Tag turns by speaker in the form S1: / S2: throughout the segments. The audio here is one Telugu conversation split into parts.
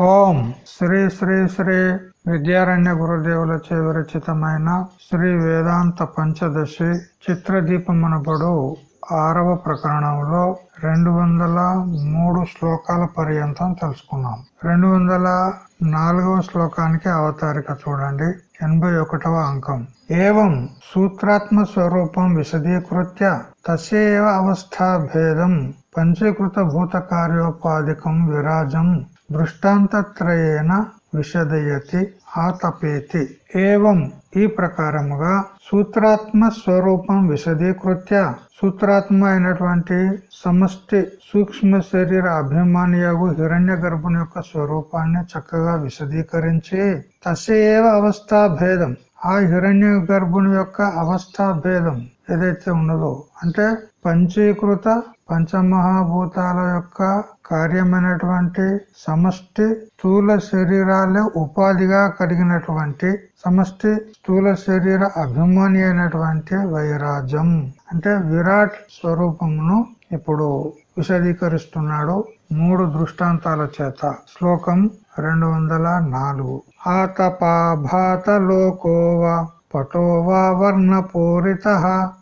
S1: ఓం శ్రీ శ్రీ శ్రీ విద్యారణ్య గురుదేవులచే విరచితమైన శ్రీ వేదాంత పంచదశి చిత్రదీపమనబడు ఆరవ ప్రకరణంలో రెండు వందల మూడు శ్లోకాల పర్యంతం తెలుసుకున్నాం. రెండు వందల నాలుగవ శ్లోకానికి అవతారిక చూడండి. ఎనభై ఒకటవ అంకం. ఏవం సూత్రాత్మ స్వరూపం విశదీకృత్య తసేవ అవస్థా భేదం పంచీకృత భూత కార్యోపాధికం విరాజం దృష్టాంతత్రయేణ విశదయతి ఆతపేతి. ఏవం ఈ ప్రకారముగా సూత్రాత్మ స్వరూపం విశదీకృత్య. సూత్రాత్మ అయినటువంటి సమష్టి సూక్ష్మ శరీర అభిమానియగు హిరణ్య గర్భుని యొక్క స్వరూపాన్ని చక్కగా విశదీకరించి తసేవ అవస్థా భేదం. ఆ హిరణ్య గర్భుని యొక్క అవస్థా భేదం ఏదైతే ఉన్నదో అంటే పంచీకృత పంచమహాభూతాల యొక్క కార్యమైనటువంటి సమష్టి స్థూల శరీరాలే ఉపాధిగా కలిగినటువంటి సమష్టి స్థూల శరీర అభిమాని అయినటువంటి వైరాజం అంటే విరాట్ స్వరూపమును ఇప్పుడు విశదీకరిస్తున్నాడు మూడు దృష్టాంతాల చేత. శ్లోకం రెండు వందల నాలుగు. ఆతపాభాత లోకోవా పటో వా వర్ణపూరిత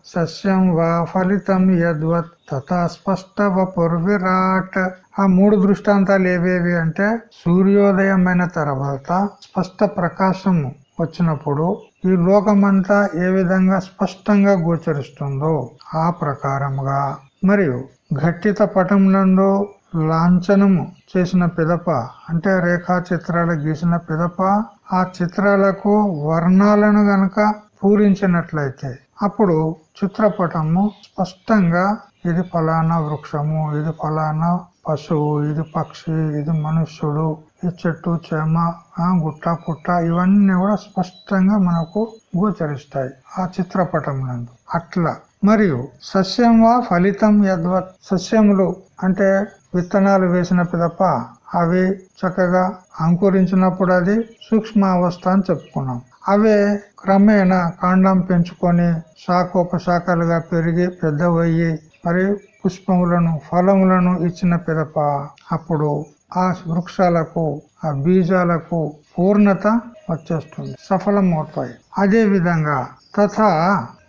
S1: సస్యం వా ఫలితం యద్వత్. తథా స్పష్ట ఆ మూడు దృష్టాంతాలు ఏవేవి అంటే సూర్యోదయమైన తర్వాత స్పష్ట ప్రకాశము వచ్చినప్పుడు ఈ లోకమంతా ఏ విధంగా స్పష్టంగా గోచరిస్తుందో ఆ ప్రకారముగా. మరియు ఘట్టిత పటంలందు లాంఛనము చేసిన పిదప అంటే రేఖా చిత్రాలు గీసిన పిదప ఆ చిత్రాలకు వర్ణాలను గనక పూరించినట్లయితే అప్పుడు చిత్రపటము స్పష్టంగా ఇది ఫలానా వృక్షము ఇది ఫలానా పశువు ఇది పక్షి ఇది మనుష్యుడు ఈ చెట్టు చేమ గుట్ట పుట్ట ఇవన్నీ కూడా స్పష్టంగా మనకు గోచరిస్తాయి ఆ చిత్రపటం నందు అట్లా. మరియు సస్యం వా ఫలితం యద్వత్. సస్యములు అంటే విత్తనాలు వేసిన తప్ప అవి చక్కగా అంకురించినప్పుడు అది సూక్ష్మావస్థ అని చెప్పుకున్నాం. అవే క్రమేణా కాండం పెంచుకొని శాఖోపశాఖలుగా పెరిగి పెద్దవయ్యి మరి పుష్పములను ఫలములను ఇచ్చిన పిదప అప్పుడు ఆ వృక్షాలకు ఆ బీజాలకు పూర్ణత వచ్చేస్తుంది సఫలం అవుతాయి అదే విధంగా తథా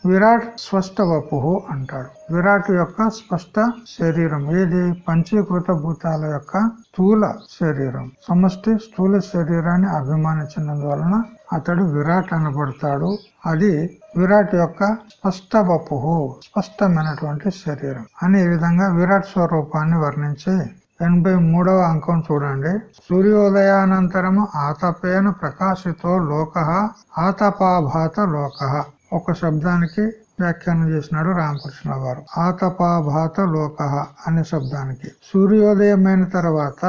S1: విరాట్ స్పష్ట వపు అంటాడు. విరాట్ యొక్క స్పష్ట శరీరం ఏది? పంచీకృత భూతాల యొక్క స్థూల శరీరం. సమష్టి స్థూల శరీరాన్ని అభిమానించినందువలన అతడు విరాట్ అనబడతాడు. అది విరాట్ యొక్క స్పష్ట వపు స్పష్టమైనటువంటి శరీరం. అనే విధంగా విరాట్ స్వరూపాన్ని వర్ణించి ఎనభై మూడవ అంకం చూడండి. సూర్యోదయానంతరము ఆతపేన ప్రకాశితో లోక ఆతపాభాత లోక. ఒక శబ్దానికి వ్యాఖ్యానం చేసినాడు రామకృష్ణ వారు ఆతపాభాత లోక అనే శబ్దానికి. సూర్యోదయమైన తర్వాత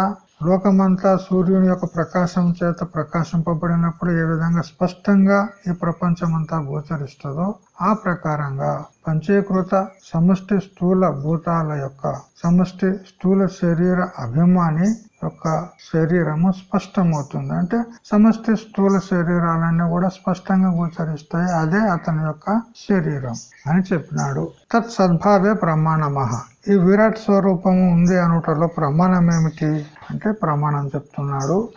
S1: లోకమంతా సూర్యుని యొక్క ప్రకాశం చేత ప్రకాశింపబడినప్పుడు ఏ విధంగా స్పష్టంగా ఈ ప్రపంచమంతా గోచరిస్తుందో ఆ ప్రకారంగా పంచీకృత సమష్టి స్థూల భూతాల యొక్క సమష్టి స్థూల శరీర అభిమాని యొక్క శరీరము స్పష్టమవుతుంది. అంటే సమస్త స్థూల శరీరాలన్నీ కూడా స్పష్టంగా గోచరిస్తాయి. అదే అతని యొక్క శరీరం అని చెప్పినాడు. తత్ సద్భావే ప్రమాణమహ ఈ విరాట్ స్వరూపము ఉంది అనుటలో ప్రమాణం ఏమిటి? అంటే ప్రమాణం చెప్తున్నాడు.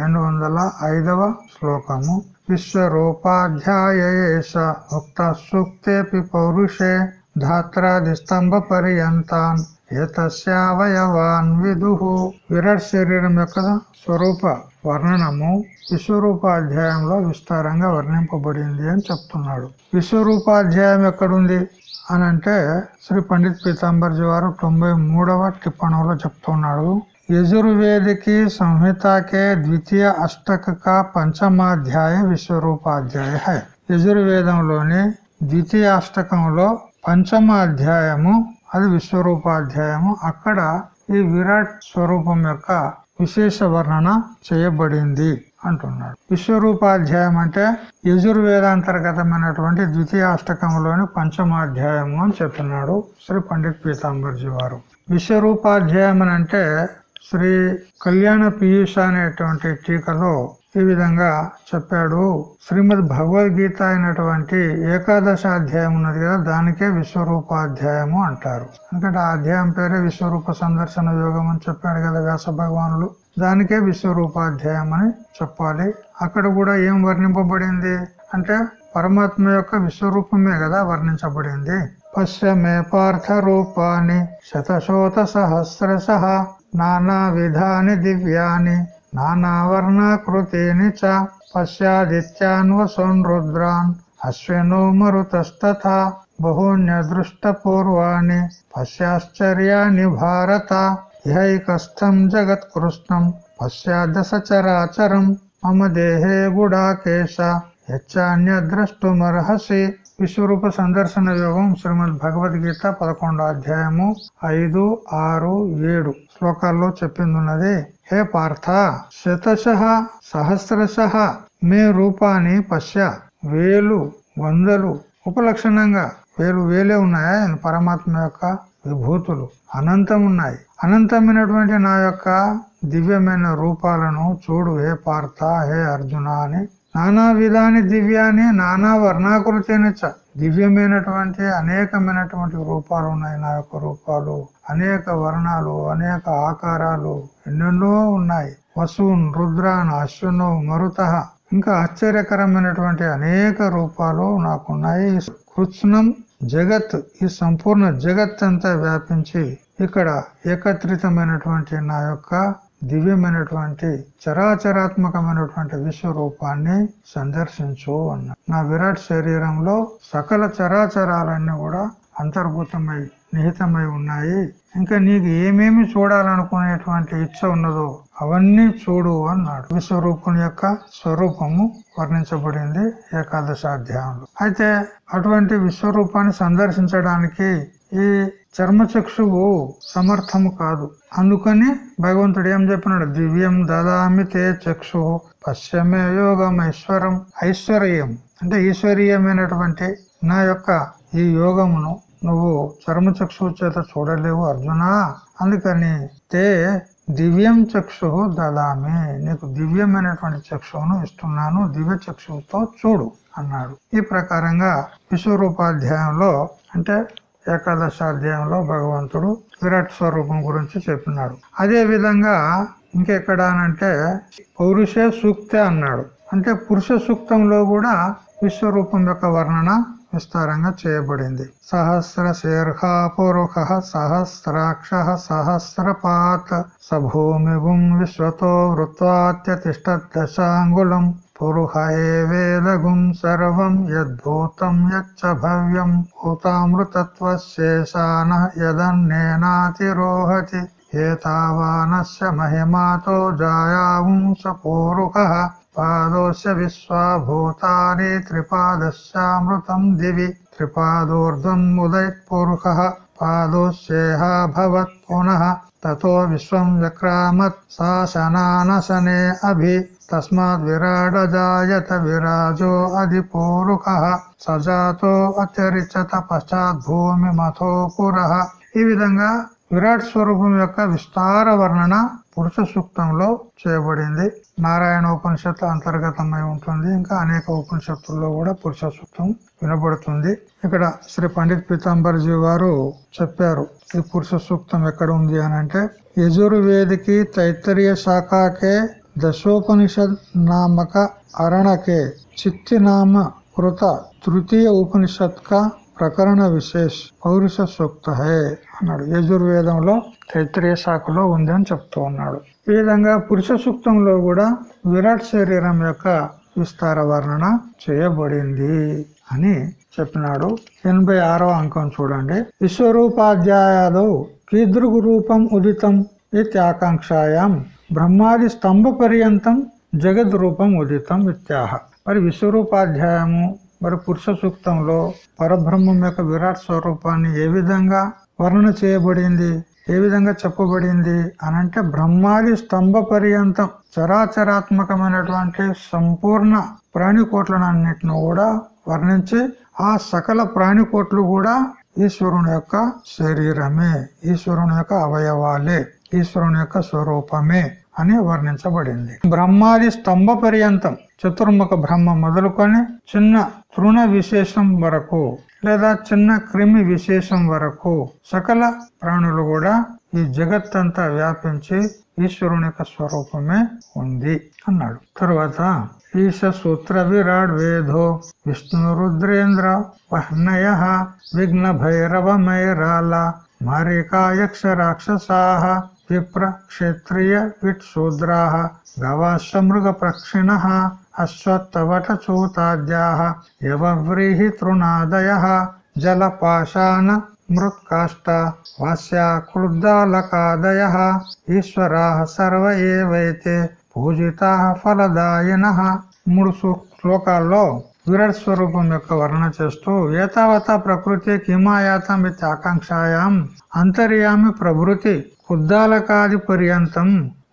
S1: రెండు వందల ఐదవ శ్లోకము. విశ్వరూపాధ్యాయేష ఉక్త సూక్తే పౌరుషే ధాత్రాది స్తంభ పర్యంతాన్. ఏతస్యావయవాన్ విదు. విరాట్ శరీరం యొక్క స్వరూప వర్ణనము విశ్వరూపాధ్యాయంలో విస్తారంగా వర్ణింపబడింది అని చెప్తున్నాడు. విశ్వరూపాధ్యాయం ఎక్కడుంది? అని అంటే శ్రీ పండిత్ పీతాంబర్జీ వారు తొంభై మూడవ టిప్పణంలో చెప్తున్నాడు. యజుర్వేదికి సంహితాకే ద్వితీయ అష్టక పంచమాధ్యాయ విశ్వరూపాధ్యాయ హై. యజుర్వేదంలోని ద్వితీయ అష్టకంలో పంచమ అధ్యాయము అది విశ్వరూపాధ్యాయము. అక్కడ ఈ విరాట్ స్వరూపం యొక్క విశేష వర్ణన చేయబడింది అంటున్నాడు. విశ్వరూపాధ్యాయం అంటే యజుర్వేదాంతర్గతమైనటువంటి ద్వితీయ అష్టకంలోని పంచమాధ్యాయము అని చెప్తున్నాడు శ్రీ పండిత్ పీతాంబర్జీ వారు. విశ్వరూపాధ్యాయం అని అంటే శ్రీ కళ్యాణ పీయూష అనేటువంటి టీకలో ఈ విధంగా చెప్పాడు. శ్రీమద్ భగవద్గీత అయినటువంటి ఏకాదశ అధ్యాయం ఉన్నది కదా దానికే విశ్వరూపాధ్యాయము అంటారు. ఎందుకంటే ఆ అధ్యాయం పేరే విశ్వరూప సందర్శన యోగం అని చెప్పాడు కదా వ్యాస భగవానులు. దానికే విశ్వరూపాధ్యాయం అని చెప్పాలి. అక్కడ కూడా ఏం వర్ణింపబడింది? అంటే పరమాత్మ యొక్క విశ్వరూపమే కదా వర్ణించబడింది. పశ్యమే పార్థ రూపాన్ని శతశోత సహస్రశ నానా విధాని దివ్యాని నానావర్ణాకృతిని చ పశ్యాదిత్యాన్వసోన్ రుద్రాన్ అశ్వినో మరుతస్తథా బహూన్యదృష్టపూర్వాణి పశ్యాశ్చర్యాని భారత ఇహైకస్థం జగత్కృష్ణం పశ్యాదసచరాచరం మమ దేహే గుడాకేశ యచ్చాన్యద్రష్టుమర్హసి విశ్వరూప సందర్శన యోగం శ్రీమద్ భగవద్గీత పదకొండో అధ్యాయము ఐదు ఆరు ఏడు శ్లోకాల్లో చెప్పిందున్నది. హే పార్థ శతశ సహస్రశ మే రూపాన్ని పశ్య. వేలు వందలు ఉపలక్షణంగా. వేలు వేలే ఉన్నాయా? పరమాత్మ యొక్క విభూతులు. అనంతం ఉన్నాయి అనంతమైనటువంటి నా యొక్క దివ్యమైన రూపాలను చూడు హే పార్థ హే అర్జున అని నానా విధాని దివ్యాన్ని నానా వర్ణాకృతిని దివ్యమైనటువంటి అనేకమైనటువంటి రూపాలు ఉన్నాయి నా యొక్క రూపాలు. అనేక వర్ణాలు అనేక ఆకారాలు ఎన్నెన్నో ఉన్నాయి. వసూన్ రుద్రాన్ అశ్వను మరుత. ఇంకా ఆశ్చర్యకరమైనటువంటి అనేక రూపాలు నాకున్నాయి. కృష్ణం జగత్ ఈ సంపూర్ణ జగత్ అంతా వ్యాపించి ఇక్కడ ఏకత్రితమైనటువంటి నా యొక్క దివ్యమైనటువంటి చరాచరాత్మకమైనటువంటి విశ్వరూపాన్ని సందర్శించు అన్న. నా విరాట్ శరీరంలో సకల చరాచరాలన్నీ కూడా అంతర్భూతమై నిహితమై ఉన్నాయి. ఇంకా నీకు ఏమేమి చూడాలనుకునేటువంటి ఇచ్చ ఉన్నదో అవన్నీ చూడు అన్నాడు. విశ్వరూపుని యొక్క స్వరూపము వర్ణించబడింది ఏకాదశాధ్యాయంలో. అయితే అటువంటి విశ్వరూపాన్ని సందర్శించడానికి ఈ చర్మచక్షువు సమర్థము కాదు. అందుకని భగవంతుడు ఏం చెప్పినాడు? దివ్యం దదామి తే చక్షు. పశ్చమే యోగం ఐశ్వరం ఐశ్వర్యం. అంటే ఈశ్వరీయమైనటువంటి నా యొక్క ఈ యోగమును నువ్వు చర్మచక్షు చేత చూడలేవు అర్జున. అందుకని తే దివ్యం చక్షు దదామి. నీకు దివ్యమైనటువంటి చక్షువును ఇస్తున్నాను. దివ్య చక్షువుతో చూడు అన్నాడు. ఈ ప్రకారంగా విశ్వరూపాధ్యాయంలో అంటే ఏకాదశాధ్యాయంలో భగవంతుడు విరాట్ స్వరూపం గురించి చెప్పినాడు. అదే విధంగా ఇంకెక్కడ అనంటే పౌరుషే సూక్తే అన్నాడు. అంటే పురుష సూక్తంలో కూడా విశ్వరూపం యొక్క వర్ణన విస్తారంగా చేయబడింది. సహస్ర శీర్ఘ సహస్రాక్ష సహస్రపాత్ సభూమిగుం విశ్వతో వృత్వాత్యతిష్టదశాంగులం पुरुह एवेदगुं सर्वं यद्भूतं यच्च भव्यं भूतामृतत्वशेषानः यदन्नेनातिरोहति एतावानस्य महिमातो जायावुंस पूरुहः पादोस्य विश्वा भूतानि त्रिपादस्यामृतम् दिवि त्रिपादोर्ध्वम् उदयत्पुरुषः पादोस्येहा भवत् पुनः ततो विश्वम् व्यक्रामत् शासनानशने अभि విరాడ జాయత విరాజో అధిపూరుక సజాతో అత్యరిచత పశ్చాత్ భూమి మథో ఈ విధంగా విరాట్ స్వరూపం యొక్క విస్తార వర్ణన పురుష సూక్తంలో చేయబడింది. నారాయణ ఉపనిషత్తు అంతర్గతమై ఉంటుంది. ఇంకా అనేక ఉపనిషత్తుల్లో కూడా పురుష సూక్తం వినబడుతుంది. ఇక్కడ శ్రీ పండిత్ పీతాంబర్జీ వారు చెప్పారు ఈ పురుష సూక్తం ఎక్కడ ఉంది? అని అంటే యజుర్వేదికి తైత్తరీయ శాఖకే దశోపనిషద్ నామక అరణకే చిత్తి నామ కృత తృతీయ ఉపనిషత్ కా ప్రకరణ విశేష్ పౌరుష సూక్త హే అన్నాడు. యజుర్వేదంలో తైత్రీయ శాఖలో ఉంది అని చెప్తూ ఉన్నాడు. ఈ విధంగా పురుష సూక్తంలో కూడా విరాట్ శరీరం యొక్క విస్తార వర్ణన చేయబడింది అని చెప్పినాడు. ఎనభై ఆరవ అంకం చూడండి. విశ్వరూపాధ్యాయాలు కీదృగు రూపం ఉదితం ఇత్యాకాంక్షాయాం బ్రహ్మాది స్తంభ పర్యంతం జగద్ రూపం ఉదితం ఇత్యాహ. మరి విశ్వరూపాధ్యాయము మరి పురుష సూక్తంలో పరబ్రహ్మం యొక్క విరాట్ స్వరూపాన్ని ఏ విధంగా వర్ణన చేయబడింది ఏ విధంగా చెప్పబడింది అనంటే బ్రహ్మాది స్తంభ పర్యంతం చరాచరాత్మకమైనటువంటి సంపూర్ణ ప్రాణికోట్లనన్నిటిని కూడా వర్ణించి ఆ సకల ప్రాణికోట్లు కూడా ఈశ్వరుని యొక్క శరీరమే ఈశ్వరుని యొక్క అవయవాలే. ఈశ్వరుని యొక్క స్వరూపమే అని వర్ణించబడింది. బ్రహ్మాది స్తంభ పర్యంతం చతుర్ముఖ బ్రహ్మ మొదలుకొని చిన్న తృణ విశేషం వరకు లేదా చిన్న క్రిమి విశేషం వరకు సకల ప్రాణులు కూడా ఈ జగత్తంతా వ్యాపించి ఈశ్వరుని యొక్క స్వరూపమే ఉంది అన్నాడు. తరువాత ఈశ సూత్ర విరాడ్ వేదో విష్ణు రుద్రేంద్ర వహ్నయ విఘ్న భైరవ మైరాల మారికాయక్ష రాక్షసాహ విప్ర క్షత్రియ విట్ శూద్రా గవాశ మృగ ప్రక్షిణ అశ్వత్థవట చూతాద్యా యవ్రీహి తృణాదయ జలపాషాణ మృత్కాష్ట వాస్యాకృద్దాలకాదయ ఈశ్వరా సర్వ ఏవైతే పూజితా ఫలదాయన మూడు శ్లోకాల్లో విరాట్ స్వరూపం యొక్క వర్ణన చేస్తూ ఏతావత ప్రకృతి కిమాయాతం ఇది ఆకాంక్షాయాం అంతర్యామి ప్రభృతి ఉద్దాలకాది పర్యంతం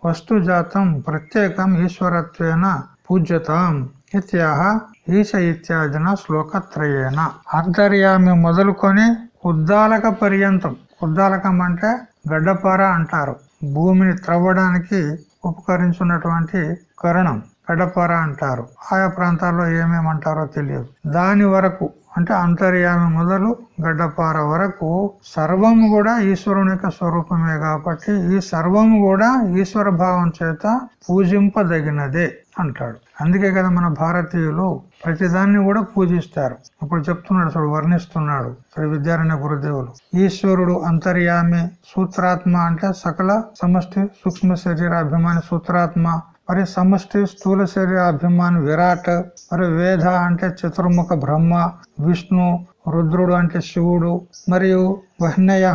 S1: వస్తుజాతం ప్రత్యేకం ఈశ్వరత్వేన పూజ్యతాం ఇత్యాహ ఈశ ఇత్యాదిన శ్లోకత్రయేన అంతర్యామి మొదలుకొని ఉద్దాలక పర్యంతం ఉద్దాలకం అంటే గడ్డపార అంటారు. భూమిని త్రవ్వడానికి ఉపకరించున్నటువంటి కరణం. గడ్డపార అంటారు. ఆయా ప్రాంతాల్లో ఏమేమంటారో తెలియదు. దాని వరకు అంటే అంతర్యామి మొదలు గడ్డపార వరకు సర్వము కూడా ఈశ్వరుని యొక్క స్వరూపమే కాబట్టి ఈ సర్వము కూడా ఈశ్వర భావం చేత పూజింపదగినదే అంటాడు. అందుకే కదా మన భారతీయులు ప్రతిదాన్ని కూడా పూజిస్తారు. ఇప్పుడు చెప్తున్నాడు చూడు వర్ణిస్తున్నాడు శ్రీ విద్యారణ్య గురుదేవులు. ఈశ్వరుడు అంతర్యామి సూత్రాత్మ అంటే సకల సమష్టి సూక్ష్మ శరీర అభిమాని సూత్రాత్మ మరి సమష్టి స్థూల శరీరాభిమాని విరాట్ మరి వేద అంటే చతుర్ముఖ బ్రహ్మ విష్ణు రుద్రుడు అంటే శివుడు మరియు వహ్నయ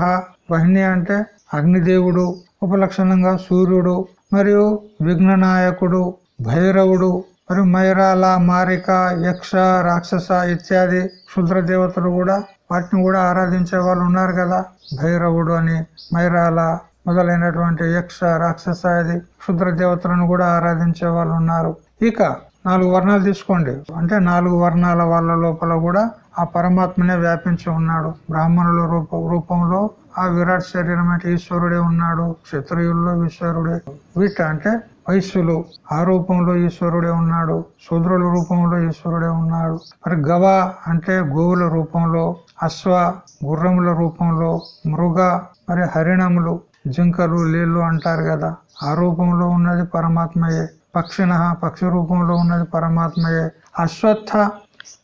S1: వహ్ని అంటే అగ్నిదేవుడు ఉపలక్షణంగా సూర్యుడు మరియు విఘ్ననాయకుడు భైరవుడు మరి మైరాల మారిక యక్ష రాక్షస ఇత్యాది క్షుద్ర దేవతలు కూడా వాటిని కూడా ఆరాధించే వాళ్ళు ఉన్నారు కదా భైరవుడు అని మైరాల మొదలైనటువంటి యక్ష రాక్షసాది క్షుద్ర దేవతలను కూడా ఆరాధించే వాళ్ళు ఉన్నారు. ఇక నాలుగు వర్ణాలు తీసుకోండి. అంటే నాలుగు వర్ణాల వాళ్ళ లోపల కూడా ఆ పరమాత్మనే వ్యాపించి ఉన్నాడు. బ్రాహ్మణుల రూప రూపంలో ఆ విరాట్ శరీరం అంటే ఈశ్వరుడే ఉన్నాడు క్షత్రియుల్లో ఈశ్వరుడే. వీట అంటే వైశ్యులు ఆ రూపంలో ఈశ్వరుడే ఉన్నాడు శూద్రుల రూపంలో ఈశ్వరుడే ఉన్నాడు. మరి గవ అంటే గోవుల రూపంలో అశ్వ గుర్రముల రూపంలో మృగ మరి హరిణములు జింకలు లేళ్ళు అంటారు కదా. ఆ రూపంలో ఉన్నది పరమాత్మయే. పక్షిణ పక్షి రూపంలో ఉన్నది పరమాత్మయే. అశ్వత్థ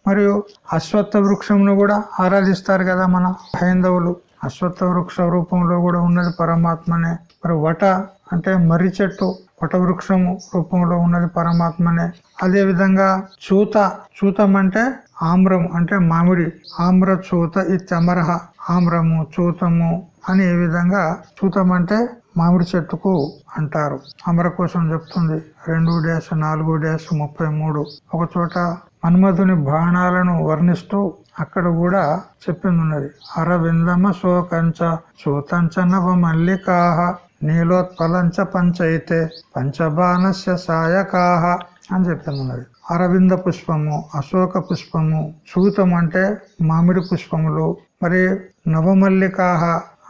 S1: మరియు అశ్వత్థ వృక్షంను కూడా ఆరాధిస్తారు కదా మన హైందవులు. అశ్వత్థ వృక్ష రూపంలో కూడా ఉన్నది పరమాత్మనే. మరి వట అంటే మర్రి చెట్టు వట వృక్షము రూపంలో ఉన్నది పరమాత్మనే. అదే విధంగా చూత చూతం అంటే ఆమ్రం అంటే మామిడి. ఆమ్ర చూత ఇత్యమరహ. ఆమ్రము చూతము అని ఏ విధంగా చూతం అంటే మామిడి చెట్టుకు అంటారు. అమరకోశం చెప్తుంది. రెండు డ్యాష్ నాలుగు డ్యాష్ ముప్పై మూడు. ఒక చోట మన్మధుని బాణాలను వర్ణిస్తూ అక్కడ కూడా చెప్పింది ఉన్నది అరవిందమ శోకంచ సూతంచనవ మల్లికాహ నీలోత్పలంచ పంచైతే పంచబాణస్య సాయకాహ అని చెప్పింది ఉన్నది అరవింద పుష్పము అశోక పుష్పము సూతం అంటే మామిడి పుష్పములు. మరి నవమల్లికాహ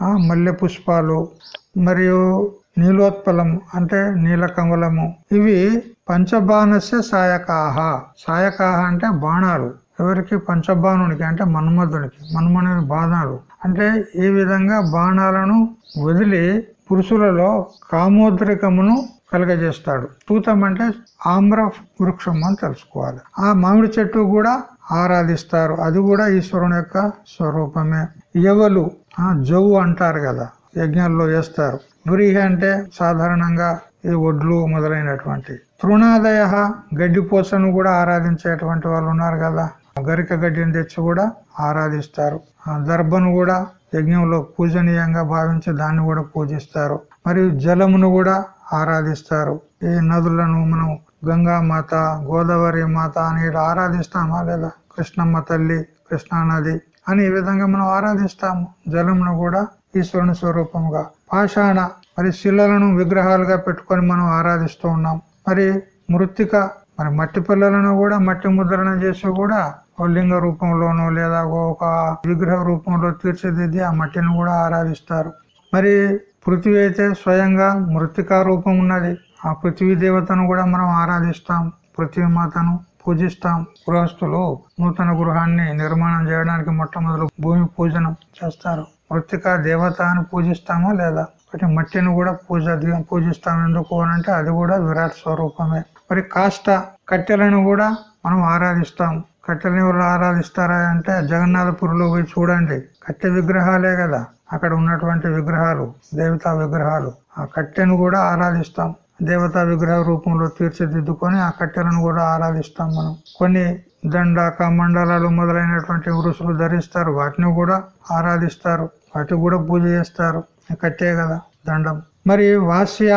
S1: మల్లె పుష్పాలు మరియు నీలోత్పలం అంటే నీలకమలము ఇవి పంచబాణస్య సాయకాహ. సాయకాహ అంటే బాణాలు. ఎవరికి? పంచబాణునికి అంటే మన్మధునికి. మన్మధుని బాణాలు. అంటే ఈ విధంగా బాణాలను వదిలి పురుషులలో కామోద్రికమును కలగజేస్తాడు. తూతం అంటే ఆమ్ర వృక్షం అని తెలుసుకోవాలి. ఆ మామిడి చెట్టు కూడా ఆరాధిస్తారు. అది కూడా ఈశ్వరుని యొక్క స్వరూపమే. ఎవలు జవ్వు అంటారు కదా యజ్ఞాల్లో వేస్తారు. వ్రీహి అంటే సాధారణంగా ఈ ఒడ్లు మొదలైనటువంటి. తృణాదయ గడ్డిపోసను కూడా ఆరాధించేటువంటి వాళ్ళు ఉన్నారు కదా గరిక గడ్డిని తెచ్చి కూడా ఆరాధిస్తారు. ఆ దర్భను కూడా యజ్ఞంలో పూజనీయంగా భావించి దాన్ని కూడా పూజిస్తారు. మరియు జలమును కూడా ఆరాధిస్తారు. ఈ నదులను మనం గంగామాత గోదావరి మాత అని ఆరాధిస్తామా లేదా? కృష్ణమ్మ తల్లి కృష్ణానది అని ఈ విధంగా మనం ఆరాధిస్తాము. జలమును కూడా ఈశ్వరుని స్వరూపముగా పాషాణ మరి శిలలను విగ్రహాలుగా పెట్టుకొని మనం ఆరాధిస్తూ ఉన్నాం. మరి మృతిక మరి మట్టి పిల్లలను కూడా మట్టి ముద్రణ చేసి కూడా ఓ లింగ రూపంలోనో లేదా ఒక విగ్రహ రూపంలో తీర్చిదిద్ది ఆ మట్టిని కూడా ఆరాధిస్తారు. మరి పృథ్వీ అయితే స్వయంగా మృతికా రూపం ఉన్నది. ఆ పృథ్వీ దేవతను కూడా మనం ఆరాధిస్తాం. పృథ్వీ మాతను పూజిస్తాం. గృహస్థులు నూతన గృహాన్ని నిర్మాణం చేయడానికి మొట్టమొదటి భూమి పూజనం చేస్తారు. మృతిక దేవత అని పూజిస్తామా లేదా? అంటే మట్టిని కూడా పూజ పూజిస్తాం. ఎందుకు అని అంటే అది కూడా విరాట్ స్వరూపమే. మరి కాష్ట కట్టెలను కూడా మనం ఆరాధిస్తాం. కట్టెలను ఎవరు ఆరాధిస్తారా అంటే జగన్నాథపురిలో పోయి చూడండి. కట్టె విగ్రహాలే కదా. అక్కడ ఉన్నటువంటి విగ్రహాలు దేవతా విగ్రహాలు. ఆ కట్టెను కూడా ఆరాధిస్తాం. దేవతా విగ్రహ రూపంలో తీర్చిదిద్దుకొని ఆ కట్టెలను కూడా ఆరాధిస్తాం మనం. కొన్ని దండ కమండలాలు మొదలైనటువంటి వృషులు ధరిస్తారు. వాటిని కూడా ఆరాధిస్తారు. వాటికి కూడా పూజ చేస్తారు. కట్టే కదా దండం. మరి వాస్య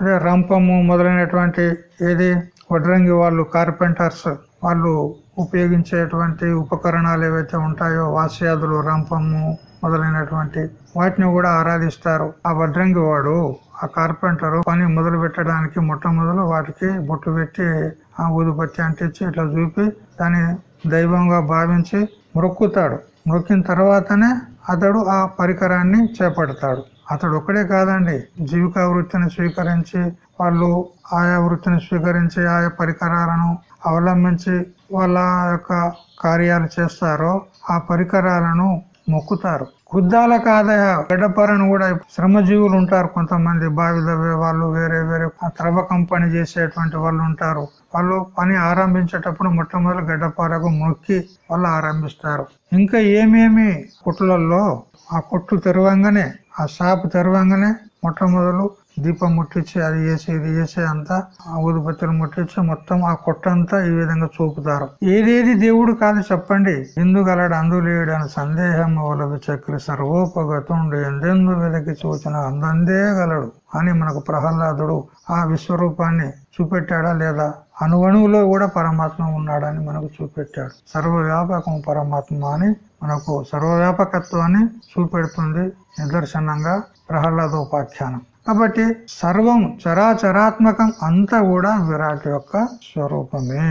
S1: అంటే రంపము మొదలైనటువంటి ఏది? వడ్రంగి వాళ్ళు కార్పెంటర్స్ వాళ్ళు ఉపయోగించేటువంటి ఉపకరణాలు ఏవైతే ఉంటాయో వాస్యాదులు రంపము మొదలైనటువంటి వాటిని కూడా ఆరాధిస్తారు. ఆ వడ్రంగి వాడు ఆ కార్పెంటరు పని మొదలు పెట్టడానికి మొట్టమొదలు వాటికి బొట్టు పెట్టి ఆ ఊదుపత్తి అంటించి ఇట్లా చూపి దాన్ని దైవంగా భావించి మొక్కుతాడు మొక్కిన తర్వాతనే అతడు ఆ పరికరాన్ని చేపడతాడు. అతడు ఒక్కడే కాదండి. జీవికా వృత్తిని స్వీకరించి వాళ్ళు ఆయా వృత్తిని స్వీకరించి ఆయా పరికరాలను అవలంబించి వాళ్ళ యొక్క కార్యాలు చేస్తారో ఆ పరికరాలను మొక్కుతారు. గుద్దాల కాదయ గడ్డపారను కూడా శ్రమజీవులు ఉంటారు కొంతమంది. బావి దవ్వే వాళ్ళు వేరే వేరే త్రవ్వకం పని చేసేటువంటి వాళ్ళు ఉంటారు. వాళ్ళు పని ఆరంభించేటప్పుడు మొట్టమొదటి గడ్డపారకు మొక్కి వాళ్ళు ఆరంభిస్తారు. ఇంకా ఏమేమి కొట్లలో ఆ కొట్టు తెరవంగానే ఆ షాపు తెరవంగానే మొట్టమొదలు దీపం ముట్టించి అది చేసి ఇది చేసి అంతా ఆ ముట్టించి మొత్తం ఆ కొట్టంతా ఈ విధంగా చూపుతారు. ఏదేది దేవుడు కాదు చెప్పండి. ఎందుగలడు అందులేడు అని సందేహం వలదు చక్రి సర్వోపగతుండు. ఎందెందు వెలకి చూచిన అందందే గలడు అని మనకు ప్రహ్లాదుడు ఆ విశ్వరూపాన్ని చూపెట్టాడా లేదా? అణువణువులో కూడా పరమాత్మ ఉన్నాడని మనకు చూపెట్టాడు. సర్వవ్యాపకం పరమాత్మ అని మనకు సర్వవ్యాపకత్వాన్ని చూపెడుతుంది నిదర్శనంగా ప్రహ్లాదోపాఖ్యానం. కాబట్టి సర్వం చరాచరాత్మకం అంతా కూడా విరాట్ యొక్క స్వరూపమే.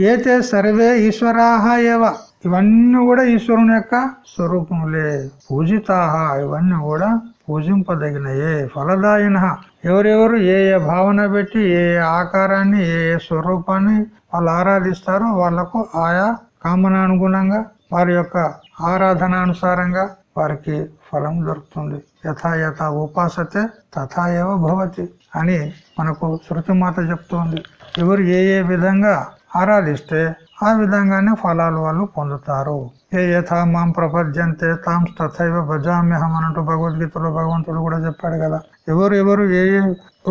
S1: ఏతే సర్వే ఈశ్వరాహ ఏవ? ఇవన్నీ కూడా ఈశ్వరుని యొక్క స్వరూపములే. పూజితాహ ఇవన్నీ కూడా పూజింపదగినయే. ఫలదాయిన ఎవరెవరు ఏ ఏ భావన పెట్టి ఏ ఏ ఆకారాన్ని ఏ ఏ స్వరూపాన్ని వాళ్ళు ఆరాధిస్తారో వాళ్ళకు ఆయా కామనానుగుణంగా వారి యొక్క ఆరాధనానుసారంగా వారికి ఫలం దొరుకుతుంది. యథాయథ ఉపాసతే తథాయవ భవతి అని మనకు శృతిమాత చెప్తోంది. ఎవరు ఏ ఏ విధంగా ఆరాధిస్తే ఆ విధంగానే ఫలాలు వాళ్ళు పొందుతారు. ఏ యథా మాం ప్రపద్యంతే తాం తథైవ భజామ్యహం అనంటూ భగవద్గీతలో భగవంతుడు కూడా చెప్పాడు కదా. ఎవరు ఎవరు ఏ ఏ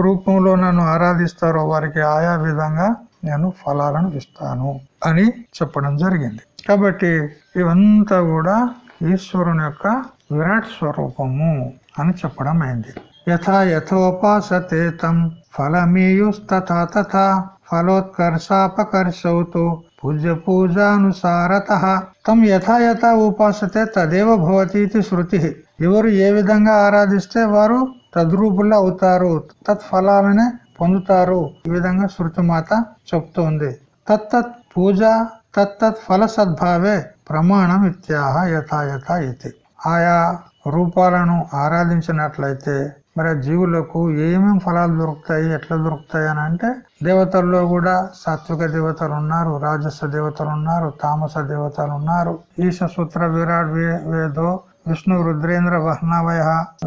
S1: రూపంలో నన్ను ఆరాధిస్తారో వారికి ఆయా విధంగా నేను ఫలాలను ఇస్తాను అని చెప్పడం జరిగింది. కాబట్టి ఇవంతా కూడా ఈశ్వరుని యొక్క విరాట్ స్వరూపము అని చెప్పడం అయింది. యథా యథోపాసతే తం ఫలమీయుస్తథా తథా ఫలోత్కర్షాపకర్షౌతు పూజ్య పూజానుసారత తం యథాయథ ఉపాసతే తదేవ భవతి శృతి. ఎవరు ఏ విధంగా ఆరాధిస్తే వారు తద్రూపుల్లో అవుతారు తత్ఫలాలనే పొందుతారు. ఈ విధంగా శృతిమాత చెప్తోంది. తత్తత్ పూజ తత్తత్ ఫల సద్భావే ప్రమాణం ఇత్యాహ యథాయథ ఇది. ఆయా రూపాలను ఆరాధించినట్లయితే మరి జీవులకు ఏమేమి ఫలాలు దొరుకుతాయి ఎట్లా దొరుకుతాయి అని అంటే దేవతల్లో కూడా సాత్విక దేవతలు ఉన్నారు రాజస్వ దేవతలు ఉన్నారు తామస దేవతలు ఉన్నారు ఈశ సూత్ర విరాట్ వేదో విష్ణు రుద్రేంద్ర వహ్నవయ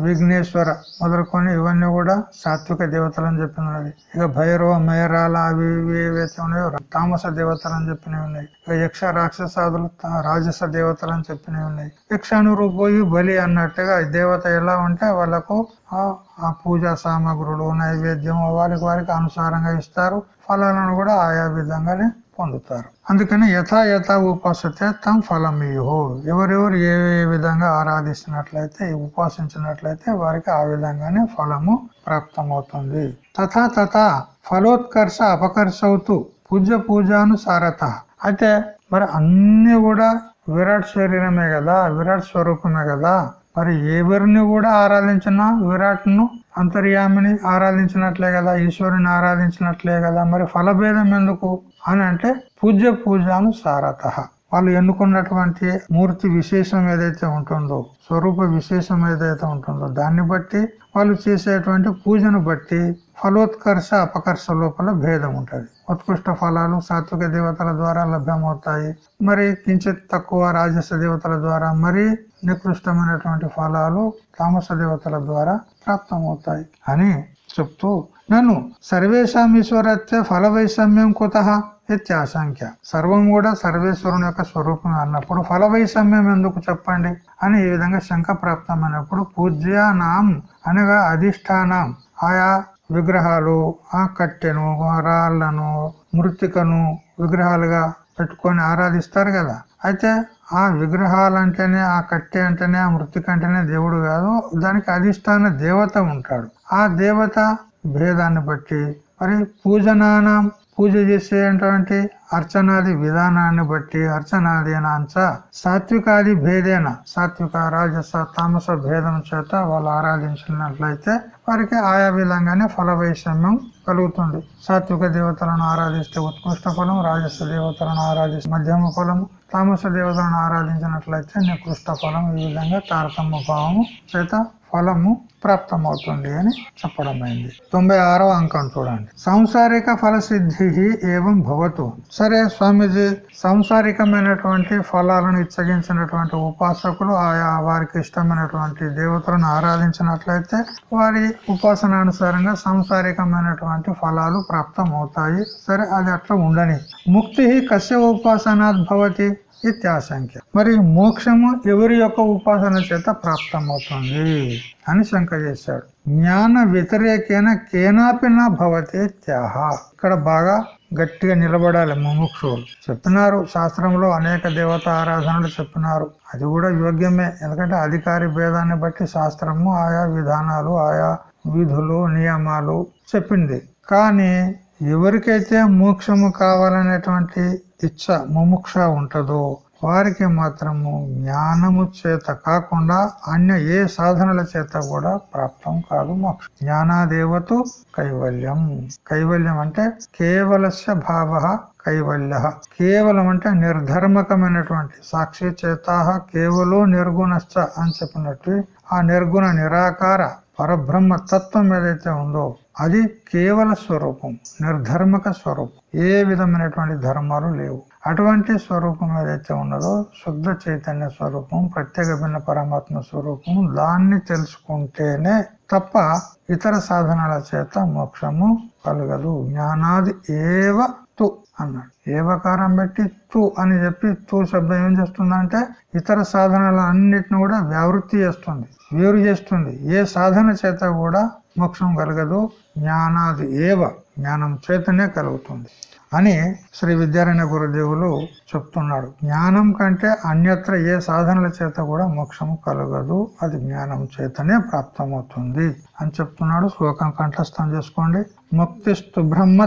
S1: విఘ్నేశ్వర మొదలుకొని ఇవన్నీ కూడా సాత్విక దేవతలు అని చెప్పినది ఇక భైరవ మేరాల అవి ఏవైతే ఉన్నాయో తామస దేవతలు అని చెప్పినవి ఉన్నాయి. ఇక యక్ష రాక్షసాదులు రాజస దేవతలు అని చెప్పినవి ఉన్నాయి. యక్షానురూపోయి బలి అన్నట్టుగా దేవత ఎలా ఉంటే వాళ్ళకు ఆ పూజా సామాగ్రులు నైవేద్యం వారికి వారికి అనుసారంగా ఇస్తారు. ఫలాలను కూడా ఆయా విధంగానే పొందుతారు. అందుకని యథా యథా ఉపాసతే తం ఫలమీయో ఎవరెవరు ఏ ఏ విధంగా ఆరాధిస్తున్నట్లయితే ఉపాసించినట్లయితే వారికి ఆ విధంగానే ఫలము ప్రాప్తమవుతుంది. తథా తథా ఫలోత్కర్ష అపకర్షవుతూ పూజ పూజానుసారత. అయితే మరి అన్ని కూడా విరాట్ శరీరమే కదా విరాట్ స్వరూపమే కదా. మరి ఎవరిని కూడా ఆరాధించినా విరాట్ను అంతర్యామిని ఆరాధించినట్లే కదా ఈశ్వరుని ఆరాధించినట్లే కదా మరి ఫలభేదం ఎందుకు అని అంటే పూజ్య పూజాను సారత వాళ్ళు ఎన్నుకున్నటువంటి మూర్తి విశేషం ఏదైతే ఉంటుందో స్వరూప విశేషం ఏదైతే ఉంటుందో దాన్ని బట్టి వాళ్ళు చేసేటువంటి పూజను బట్టి ఫలోత్కర్ష అపకర్ష లోపల భేదం ఉంటుంది. ఉత్కృష్ట ఫలాలు సాత్విక దేవతల ద్వారా లభ్యమవుతాయి. మరి కించిత్ తక్కువ రాజస దేవతల ద్వారా మరి నికృష్టమైనటువంటి ఫలాలు తామస దేవతల ద్వారా ప్రాప్తమవుతాయి అని చెప్తూ నన్ను సర్వేషాం ఈశ్వరత్య ఫల వైషమ్యం కుత ఇత్యాశంఖ్య సర్వం కూడా సర్వేశ్వరుని యొక్క స్వరూపం అన్నప్పుడు ఫల వైషమ్యం ఎందుకు చెప్పండి? అని ఈ విధంగా శంక ప్రాప్తమైనప్పుడు పూజ్యానాం అనగా అధిష్టానం. ఆయా విగ్రహాలు ఆ కట్టెను రాళ్ళను మృతికను విగ్రహాలుగా పెట్టుకొని ఆరాధిస్తారు కదా. అయితే ఆ విగ్రహాలంటేనే ఆ కట్టె అంటేనే ఆ మృతిక అంటేనే దేవుడు కాదు. దానికి అధిష్టాన దేవత ఉంటాడు. ఆ దేవత భేదాన్ని బట్టి మరి పూజనానం పూజ చేసేటువంటి అర్చనాది విధానాన్ని బట్టి అర్చనాది అంచ సాత్వికాది భేదేన సాత్విక రాజస తామస భేదం చేత వాళ్ళు ఆరాధించినట్లయితే వారికి ఆయా విధంగానే ఫల వైషమ్యం కలుగుతుంది. సాత్విక దేవతలను ఆరాధిస్తే ఉత్కృష్ట ఫలం రాజస దేవతలను ఆరాధిస్తే మధ్యమ ఫలము తామస దేవతలను ఆరాధించినట్లయితే నికృష్ట ఫలం ఈ విధంగా తారతమ్య భావము చేత ఫలము ప్రాప్తమవుతుంది అని చెప్పడమైంది. తొంభై ఆరో అంకం చూడండి. సాంసారిక ఫల సిద్ధి ఏవం భవతు. సరే స్వామీజీ సాంసారికమైనటువంటి ఫలాలను ఇచ్చగించినటువంటి ఉపాసకులు ఆయా వారికి ఇష్టమైనటువంటి దేవతలను ఆరాధించినట్లయితే వారి ఉపాసనానుసారంగా సాంసారికమైనటువంటి ఫలాలు ప్రాప్తమవుతాయి. సరే అది అట్లా ఉండని. ముక్తి కశ్య ఉపాసనాత్ భవతి. ఇత్యాశంఖ్య మరి మోక్షము ఎవరి యొక్క ఉపాసన చేత ప్రాప్తమవుతుంది అని శంక చేశాడు. జ్ఞాన వ్యతిరేకేన కేనాపి నా భవతే త్యాహ. ఇక్కడ బాగా గట్టిగా నిలబడాలి ముముక్షులు చెప్పినారు శాస్త్రంలో అనేక దేవత ఆరాధనలు చెప్పినారు అది కూడా యోగ్యమే. ఎందుకంటే అధికారి భేదాన్ని బట్టి శాస్త్రము ఆయా విధానాలు ఆయా విధులు నియమాలు చెప్పింది. కానీ ఎవరికైతే మోక్షము కావాలనేటువంటి ఇచ్చ ముముక్ష ఉంటుందో వారికి మాత్రము జ్ఞానము చేత కాకుండా అన్య ఏ సాధనల చేత కూడా ప్రాప్తం కాదు మోక్షం. జ్ఞానాదేవతు కైవల్యం. కైవల్యం అంటే కేవలస్య భావ కైవల్య. కేవలం అంటే నిర్ధర్మకమైనటువంటి సాక్షి చేత కేవలో నిర్గుణశ్చ అని చెప్పినట్టు ఆ నిర్గుణ నిరాకార పరబ్రహ్మ తత్వం ఏదైతే ఉందో అది కేవల స్వరూపం నిర్ధర్మక స్వరూపం. ఏ విధమైనటువంటి ధర్మాలు లేవు. అటువంటి స్వరూపం ఏదైతే ఉన్నదో శుద్ధ చైతన్య స్వరూపం ప్రత్యేక భిన్న పరమాత్మ స్వరూపం దాన్ని తెలుసుకుంటేనే తప్ప ఇతర సాధనాల చేత మోక్షము కలగదు. జ్ఞానాది ఏవ తు అన్నాడు. ఏవకారం పెట్టి తు అని చెప్పి తు శబ్దం ఏం చేస్తుందంటే ఇతర సాధనాల అన్నిటిని కూడా వ్యావృత్తి చేస్తుంది వేరు చేస్తుంది. ఏ సాధన చేత కూడా మోక్షం కలగదు జ్ఞానాది ఏవ జ్ఞానం చేతనే కలుగుతుంది అని శ్రీ విద్యారాయణ గురుదేవులు చెప్తున్నాడు. జ్ఞానం కంటే అన్యత్ర ఏ సాధనల చేత కూడా మోక్షము కలగదు అది జ్ఞానం చేతనే ప్రాప్తమవుతుంది అని చెప్తున్నాడు. శ్లోకం కంఠస్థం చేసుకోండి. ముక్తిస్తు బ్రహ్మ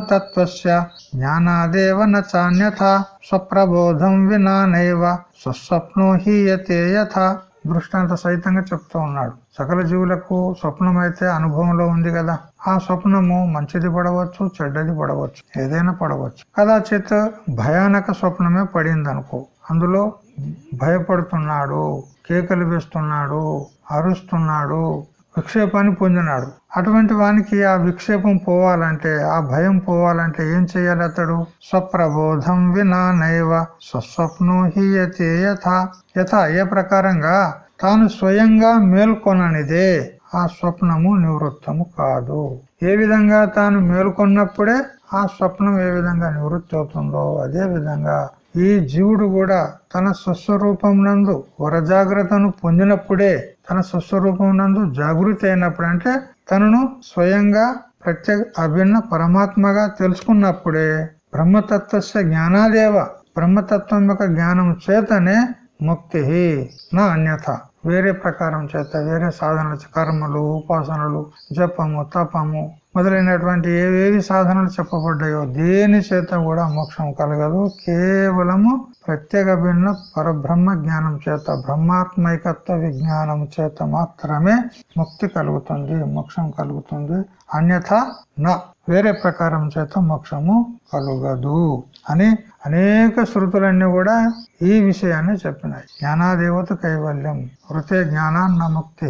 S1: జ్ఞానాదేవ నాన్యథ స్వప్రబోధం వినానైవ స్వస్వప్నో హీయతే యథ దృష్టాంత సహితంగా చెప్తూ ఉన్నాడు. సకల జీవులకు స్వప్నం అయితే అనుభవంలో ఉంది కదా. ఆ స్వప్నము మంచిది పడవచ్చు చెడ్డది పడవచ్చు ఏదైనా పడవచ్చు. కదాచిత్ భయానక స్వప్నమే పడింది అనుకో అందులో భయపడుతున్నాడు కేకలు వేస్తున్నాడు అరుస్తున్నాడు విక్షేపాన్ని పొందినాడు. అటువంటి వానికి ఆ విక్షేపం పోవాలంటే ఆ భయం పోవాలంటే ఏం చేయాలి అతడు? స్వప్రబోధం వినా నైవ స్వస్వప్నో హీయతే యథ. యథ ఏ ప్రకారంగా? తాను స్వయంగా మేల్కొననిదే. ఆ స్వప్నము నివృత్తము కాదు. ఏ విధంగా తాను మేల్కొన్నప్పుడే ఆ స్వప్నం ఏ విధంగా నివృత్తి అవుతుందో అదే విధంగా ఈ జీవుడు కూడా తన స్వస్వరూపం నందు వరజాగ్రత్తను పొందినప్పుడే తన స్వస్వరూపం నందు జాగృతి అయినప్పుడు అంటే తనను స్వయంగా ప్రత్యేక అభిన్న పరమాత్మగా తెలుసుకున్నప్పుడే బ్రహ్మతత్వ జ్ఞానాదేవ బ్రహ్మతత్వం యొక్క జ్ఞానం చేతనే ముక్తి నా అన్యథ. వేరే ప్రకారం చేత వేరే సాధనలు కర్మలు ఉపాసనలు జపము తపము మొదలైనటువంటి ఏవేవి సాధనలు చెప్పబడ్డాయో దేని చేత కూడా మోక్షం కలగదు. కేవలము ప్రత్యేక భిన్న పరబ్రహ్మ జ్ఞానం చేత బ్రహ్మాత్మైకత్వ విజ్ఞానం చేత మాత్రమే ముక్తి కలుగుతుంది మోక్షం కలుగుతుంది. అన్యథ నా వేరే ప్రకారం చేత మోక్షము కలుగదు అని అనేక శృతులన్నీ కూడా ఈ విషయాన్ని చెప్పినాయి. జ్ఞానాదేవత కైవల్యం. వృతే జ్ఞానాన్న ముక్తి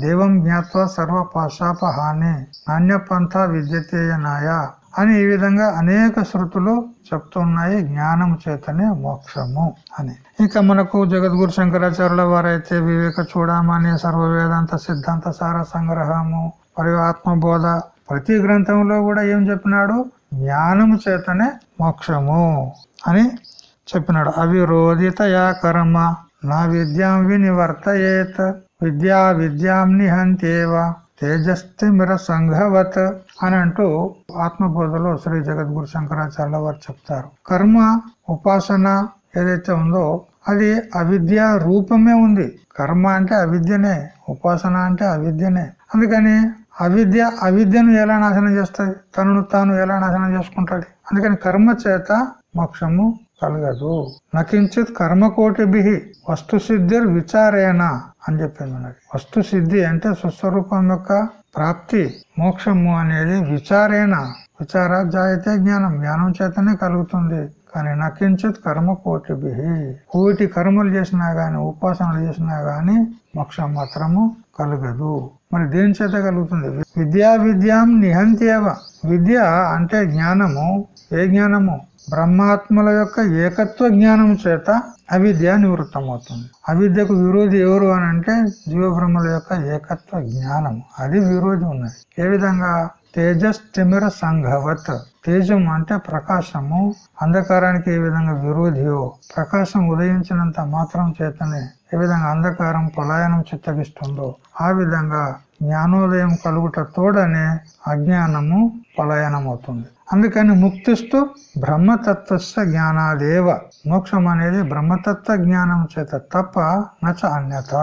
S1: దేవం జ్ఞాత్వ సర్వ పాశాపహాని నాణ్యపంథ విద్యతేయనాయ అని ఈ విధంగా అనేక శృతులు చెప్తున్నాయి జ్ఞానం చేతనే మోక్షము అని. ఇంకా మనకు జగద్గురు శంకరాచార్యుల వారైతే వివేక చూడమని సర్వ వేదాంత సిద్ధాంత సార సంగ్రహము మరియు ఆత్మబోధ ప్రతి గ్రంథంలో కూడా ఏం చెప్పినాడు? జ్ఞానము చేతనే మోక్షము అని చెప్పినాడు. అవిరోధితయా కర్మ నా విద్యాం వినివర్తయేత విద్యా విద్యాం నిహంతేవా తేజస్తిమిర సంఘవత్ అని అంటూ ఆత్మబోధలో శ్రీ జగద్గురు శంకరాచార్య వారు చెప్తారు. కర్మ ఉపాసన ఏదైతే ఉందో అది అవిద్య రూపమే ఉంది. కర్మ అంటే అవిద్యనే ఉపాసన అంటే అవిద్యనే. అందుకని అవిద్య అవిద్యను ఎలా నాశనం చేస్తుంది తనను తాను ఎలా నాశనం చేసుకుంటాడు? అందుకని కర్మ చేత మోక్షము కలగదు. నకించిత్ కర్మకోటిభి బిహి వస్తు సిద్ధిర్ విచారేణ అని చెప్పింది మనకి. వస్తు సిద్ధి అంటే సుస్వరూపం యొక్క ప్రాప్తి మోక్షము అనేది విచారేణ. విచార జాయితే జ్ఞానం జ్ఞానం చేతనే కలుగుతుంది. కానీ నకించిత్ కర్మ కోటి బిహి కోటి కర్మలు చేసినా గాని ఉపాసనలు చేసినా గాని మోక్షం మాత్రము కలగదు. మరి దేని చేత కలుగుతుంది? విద్యా విద్యాం నిహంత్యేవ విద్య అంటే జ్ఞానము. ఏ జ్ఞానము? బ్రహ్మాత్మల యొక్క ఏకత్వ జ్ఞానం చేత అవిద్య నివృత్తమవుతుంది. అవిద్యకు విరోధి ఎవరు అని అంటే జీవబ్రహ్మల యొక్క ఏకత్వ జ్ఞానం అది విరోధి ఉన్నది. ఏ విధంగా? తేజస్ తిమిర సంఘవత్. తేజం అంటే ప్రకాశము. అంధకారానికి ఏ విధంగా విరోధియో? ప్రకాశం ఉదయించినంత మాత్రం చేతనే ఏ విధంగా అంధకారం పలాయనం చిత్తగిస్తుందో ఆ విధంగా జ్ఞానోదయం కలుగుట తోడనే అజ్ఞానము పలాయనమవుతుంది. అందుకని ముక్తిస్తూ బ్రహ్మతత్వ జ్ఞానాదేవ. మోక్షం అనేది బ్రహ్మతత్వ జ్ఞానం చేత తప్ప నచ అన్యత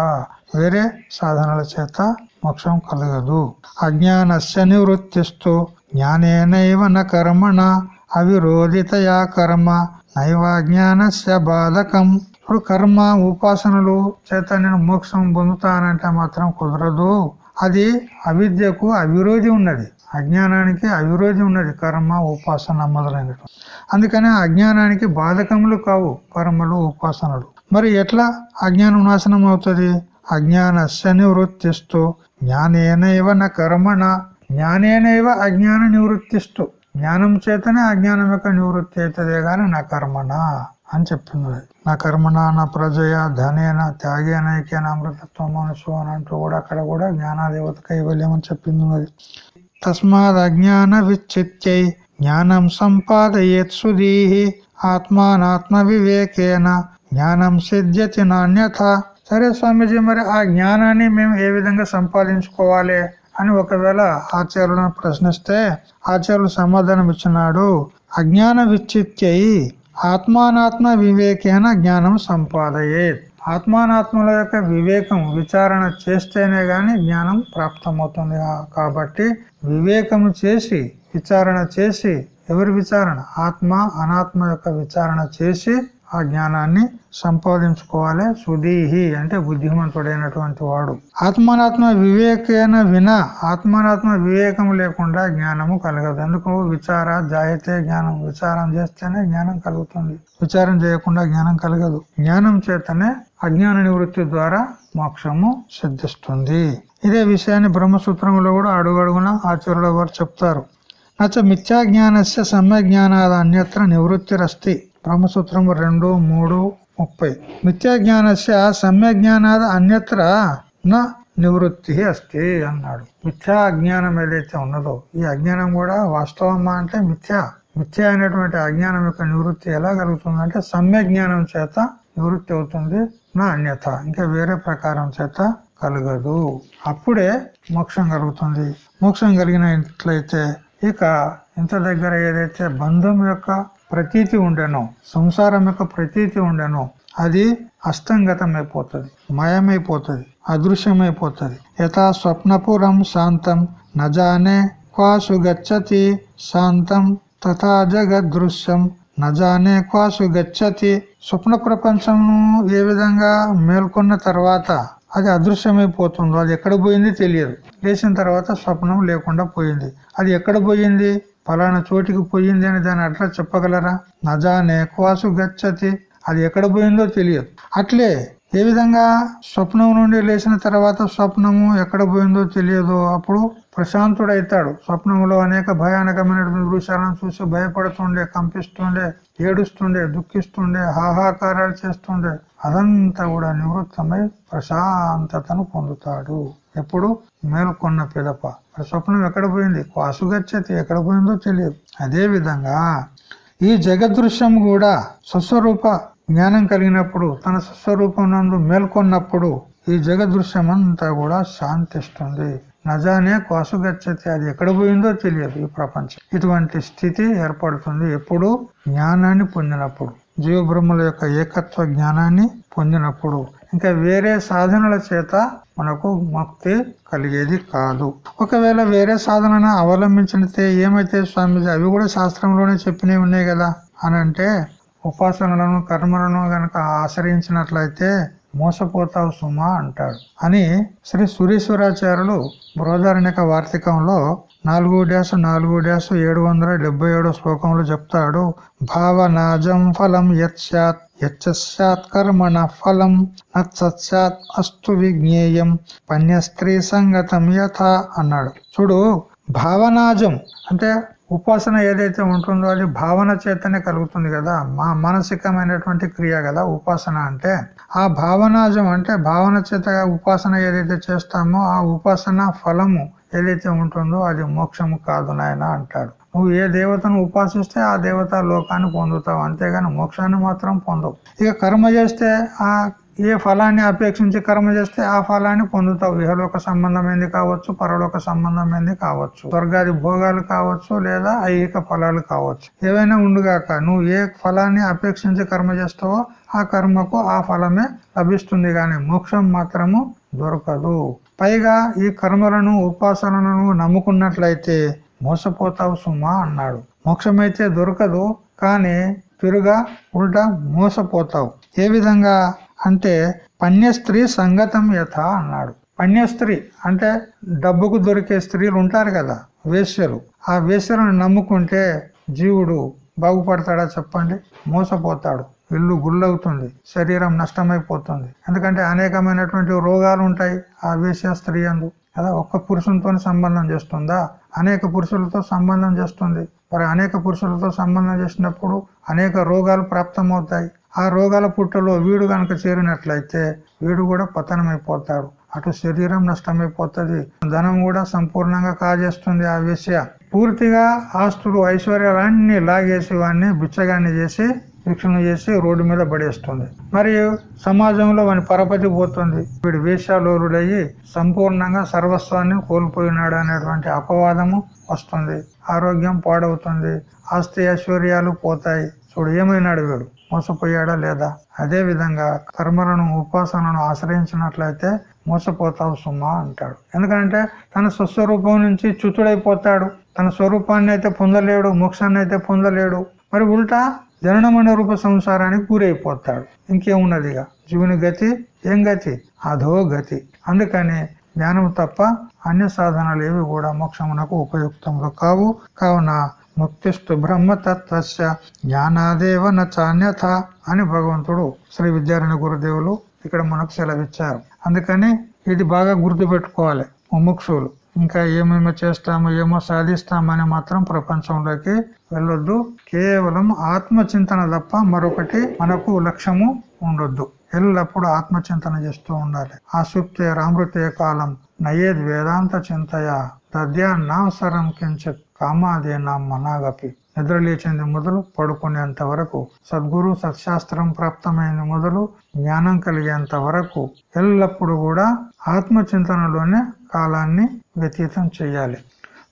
S1: వేరే సాధనల చేత మోక్షం కలగదు. అజ్ఞానస్య నివృత్తిస్తూ జ్ఞానేనైవ న కర్మణ. అవిరోధితయా కర్మ. నైవాజ్ఞానస్య బాధకం. ఇప్పుడు కర్మ ఉపాసనలు చేత నేను మోక్షం పొందుతానంటే మాత్రం కుదరదు. అది అవిద్యకు అవిరోధి ఉన్నది. అజ్ఞానానికి అవిరోధి ఉన్నది. కర్మ ఉపాసన మొదలైనటువంటి అందుకనే అజ్ఞానానికి బాధకములు కావు. కర్మలు ఉపాసనలు. మరి ఎట్లా అజ్ఞానం నాశనం అవుతుంది? అజ్ఞానస్య నివృత్తిస్తూ. జ్ఞానేనైవ నా కర్మణ. జ్ఞానేనైవ అజ్ఞాన నివృత్తిస్తూ. జ్ఞానం చేతనే అజ్ఞానం యొక్క నివృత్తి అవుతుంది. గాని నా కర్మణ. అని చెప్తున్నది నా కర్మణ నా ప్రజయ ధనేన త్యాగేనైకేన అమృతత్వం మనసు అని అంటూ కూడా అక్కడ కూడా జ్ఞానాదేవత కైవల్యం అని చెప్పింది. ఉన్నది తస్మాత్ అజ్ఞాన విచ్చిత్యై జ్ఞానం సంపాదయేత్ సుధీహి ఆత్మానాత్మ వివేకేన జ్ఞానం సిద్ధ్యతి నాణ్యత. సరే స్వామీజీ మరి ఆ జ్ఞానాన్ని మేము ఏ విధంగా సంపాదించుకోవాలి అని ఒకవేళ ఆచార్యులను ప్రశ్నిస్తే ఆచార్యులు సమాధానం ఇచ్చినాడు అజ్ఞాన విచ్చిత్యై ఆత్మానాత్మ వివేకేన జ్ఞానం సంపాదయే ఆత్మానాత్మల యొక్క వివేకం విచారణ చేస్తేనే గాని జ్ఞానం ప్రాప్తమవుతుంది. కాబట్టి వివేకము చేసి విచారణ చేసి ఎవరి విచారణ? ఆత్మ అనాత్మ యొక్క విచారణ చేసి ఆ జ్ఞానాన్ని సంపాదించుకోవాలి. సుదీహి అంటే బుద్ధిమంతుడైనటువంటి వాడు. ఆత్మానాత్మ వివేకైన విన ఆత్మానాత్మ వివేకం లేకుండా జ్ఞానము కలగదు. ఎందుకు? విచార జాయితే జ్ఞానం. విచారం చేస్తేనే జ్ఞానం కలుగుతుంది. విచారం చేయకుండా జ్ఞానం కలగదు. జ్ఞానం చేతనే అజ్ఞాన నివృత్తి ద్వారా మోక్షము సిద్ధిస్తుంది. ఇదే విషయాన్ని బ్రహ్మసూత్రంలో కూడా అడుగడుగున ఆచార్యుల వారు చెప్తారు. నచ్చ మిథ్యా జ్ఞానస్య సమ్య జ్ఞానాద అన్యత్ర నివృత్తిరస్తి. బ్రహ్మసూత్రం రెండు మూడు ముప్పై. మిథ్యా జ్ఞానస్య సమ్య అన్యత్ర నా నివృత్తి అస్తి అన్నాడు. మిథ్యా అజ్ఞానం ఏదైతే ఉన్నదో ఈ అజ్ఞానం కూడా వాస్తవమా అంటే మిథ్యా. మిథ్య అనేటువంటి అజ్ఞానం యొక్క నివృత్తి ఎలా కలుగుతుంది అంటే సమ్య జ్ఞానం చేత నివృత్తి అవుతుంది నా అన్యత. ఇంకా వేరే ప్రకారం చేత కలగదు. అప్పుడే మోక్షం కలుగుతుంది. మోక్షం కలిగినట్లయితే ఇక ఇంత దగ్గర ఏదైతే బంధం యొక్క ప్రతీతి ఉండెనో సంసారం యొక్క ప్రతీతి ఉండెనో. అది అస్తంగతమైపోతుంది మయమైపోతుంది అదృశ్యమైపోతుంది. యథా స్వప్నపురం శాంతం నజానే క్వాసు గచ్చతి శాంతం తథా జగదృశ్యం. నజానే క్వాసు గచ్చతి స్వప్న ప్రపంచం ఏ విధంగా మేల్కొన్న తర్వాత అది అదృశ్యమైపోతుందో అది ఎక్కడ పోయింది తెలియదు. లేచిన తర్వాత స్వప్నం లేకుండా పోయింది. అది ఎక్కడ పోయింది? ఫలానా చోటికి పోయింది అని దాని అట్లా చెప్పగలరా? నజానే క్వాసు గచ్చతి. అది ఎక్కడ పోయిందో తెలియదు. అట్లే ఏ విధంగా స్వప్నం నుండి లేచిన తర్వాత స్వప్నము ఎక్కడ పోయిందో తెలియదు అప్పుడు ప్రశాంతుడైతాడు. స్వప్నంలో అనేక భయానకమైనటువంటి దృశ్యాలను చూసి భయపడుతుండే కంపిస్తుండే ఏడుస్తుండే దుఃఖిస్తుండే హాహాకారాలు చేస్తుండే. అదంతా కూడా నివృత్తమై ప్రశాంతతను పొందుతాడు. ఎప్పుడు? మేలుకొన్న పిదప. స్వప్నం ఎక్కడ పోయింది? వాసుగచ్చతి ఎక్కడ పోయిందో తెలియదు. అదే విధంగా ఈ జగదృశ్యం కూడా స్వస్వరూప జ్ఞానం కలిగినప్పుడు తన స్వస్వరూపం నందు మేల్కొన్నప్పుడు ఈ జగదృశ్యం అంతా కూడా శాంతిస్తుంది. నజానే కోసగచ్చతి అది ఎక్కడ పోయిందో తెలియదు ఈ ప్రపంచం. ఇటువంటి స్థితి ఏర్పడుతుంది ఎప్పుడు? జ్ఞానాన్ని పొందినప్పుడు. జీవ బ్రహ్మల యొక్క ఏకత్వ జ్ఞానాన్ని పొందినప్పుడు ఇంకా వేరే సాధనల చేత మనకు ముక్తి కలిగేది కాదు. ఒకవేళ వేరే సాధనను అవలంబించితే ఏమైతే స్వామిజీ అవి కూడా శాస్త్రంలోనే చెప్పినవి ఉన్నాయి కదా? అని అంటే ఉపాసనలను కర్మలను గనక ఆశ్రయించినట్లయితే మోసపోతావు సుమా అంటాడు. అని శ్రీ సురేశ్వరాచార్యులు బృహదారణ్యక వార్తికంలో నాలుగు డ్యాసు నాలుగు డ్యాసు ఏడు వందల డెబ్బై ఏడో శ్లోకంలో చెప్తాడు. భావనాజం ఫలం యత్స్యాత్ యచ్చాత్ కర్మణ ఫలం నత్సత్యాత్ అస్తు విజ్ఞేయం పన్యస్త్రీ సంగతం యథ అన్నాడు. చూడు భావనాజం అంటే ఉపాసన ఏదైతే ఉంటుందో అది భావన చేతనే కలుగుతుంది కదా. మా మానసికమైనటువంటి క్రియ కదా ఉపాసన అంటే. ఆ భావనాజం అంటే భావన చేత ఉపాసన ఏదైతే చేస్తామో ఆ ఉపాసన ఫలము ఏదైతే ఉంటుందో అది మోక్షము కాదు నాయన అంటాడు. నువ్వు ఏ దేవతను ఉపాసిస్తే ఆ దేవత లోకాన్ని పొందుతావు. అంతేగాని మోక్షాన్ని మాత్రం పొందవు. ఇక కర్మ చేస్తే ఆ ఏ ఫలాన్ని అపేక్షించి కర్మ చేస్తే ఆ ఫలాన్ని పొందుతావు. ఇహలోక సంబంధమైంది కావచ్చు పరలోక సంబంధమైంది కావచ్చు స్వర్గాది భోగాలు కావచ్చు లేదా ఐహిక ఫలాలు కావచ్చు. ఏవైనా ఉండుగాక నువ్వు ఏ ఫలాన్ని అపేక్షించి కర్మ చేస్తావో ఆ కర్మకు ఆ ఫలమే లభిస్తుంది గాని మోక్షం మాత్రము దొరకదు. పైగా ఈ కర్మలను ఉపాసనలను నమ్ముకున్నట్లయితే మోసపోతావు సుమా అన్నాడు. మోక్షమైతే దొరకదు కానీ తిరుగా ఉల్టా మోసపోతావు. ఏ విధంగా? అంటే పణ్యస్త్రీ సంగతం యథ అన్నాడు. పణ్యస్త్రీ అంటే డబ్బుకు దొరికే స్త్రీలు ఉంటారు కదా వేశ్యలు. ఆ వేశ్యలను నమ్ముకుంటే జీవుడు బాగుపడతాడా చెప్పండి? మోసపోతాడు. ఇల్లు గుళ్ళవుతుంది శరీరం నష్టమైపోతుంది. ఎందుకంటే అనేకమైనటువంటి రోగాలు ఉంటాయి ఆ వేశ్య స్త్రీ అందు కదా ఒక్క పురుషునితో సంబంధం చేస్తుందా? అనేక పురుషులతో సంబంధం చేస్తుంది. మరి అనేక పురుషులతో సంబంధం చేసినప్పుడు అనేక రోగాలు ప్రాప్తమవుతాయి. ఆ రోగాల పుట్టలో వీడు కనుక చేరినట్లయితే వీడు కూడా పతనమైపోతాడు. అటు శరీరం నష్టమైపోతుంది. ధనం కూడా సంపూర్ణంగా కాజేస్తుంది ఆ విషయ. పూర్తిగా ఆస్తులు ఐశ్వర్యాలన్నీ లాగేసి వాడిని బిచ్చగాన్ని చేసి శిక్షణ చేసి రోడ్డు మీద పడేస్తుంది. మరియు సమాజంలో వాని పరపతి పోతుంది. వీడు వేషాలోరుడయ్యి సంపూర్ణంగా సర్వస్వాన్ని కోల్పోయినాడు అనేటువంటి అపవాదము వస్తుంది. ఆరోగ్యం పాడవుతుంది. ఆస్తి ఐశ్వర్యాలు పోతాయి. చూడు ఏమైనాడు వీడు? మోసపోయాడా లేదా? అదే విధంగా కర్మలను ఉపాసనను ఆశ్రయించినట్లయితే మోసపోతావు సుమా అంటాడు. ఎందుకంటే తన స్వస్వరూపం నుంచి చ్యుతుడైపోతాడు. తన స్వరూపాన్ని అయితే పొందలేడు మోక్షాన్ని అయితే పొందలేడు. మరి ఉల్టా జననమణ రూప సంసారానికి గురైపోతాడు ఇంకేమున్నదిగా? జీవుని గతి ఏం గతి? అధో గతి. అందుకని జ్ఞానం తప్ప అన్య సాధనాలు ఏవి కూడా మోక్షమునకు ఉపయుక్తములు కావు. కావున ముక్తిస్తు బ్రహ్మతత్వస్య జ్ఞానాదేవ నాణ్యత అని భగవంతుడు శ్రీ విద్యారాయణ గురుదేవులు ఇక్కడ మనకు సెలవిచ్చారు. అందుకని ఇది బాగా గుర్తు పెట్టుకోవాలి ముముక్షులు. ఇంకా ఏమేమి చేస్తాము ఏమో సాధిస్తామని మాత్రం ప్రపంచంలోకి వెళ్ళొద్దు. కేవలం ఆత్మచింతన తప్ప మరొకటి మనకు లక్ష్యము ఉండొద్దు. ఎల్లప్పుడూ ఆత్మచింతన చేస్తూ ఉండాలి. ఆ సుప్తే రామృతే కాలం నయేద్ వేదాంత చింతయ. తద్యాన్నవసరం కించిత్ కామాదేనా మనాగపి. నిద్ర లేచింది మొదలు పడుకునేంత వరకు సద్గురు సత్శాస్త్రం ప్రాప్తమైంది మొదలు జ్ఞానం కలిగేంత వరకు ఎల్లప్పుడూ కూడా ఆత్మచింతనలోనే కాలాన్ని వ్యతీతం చేయాలి.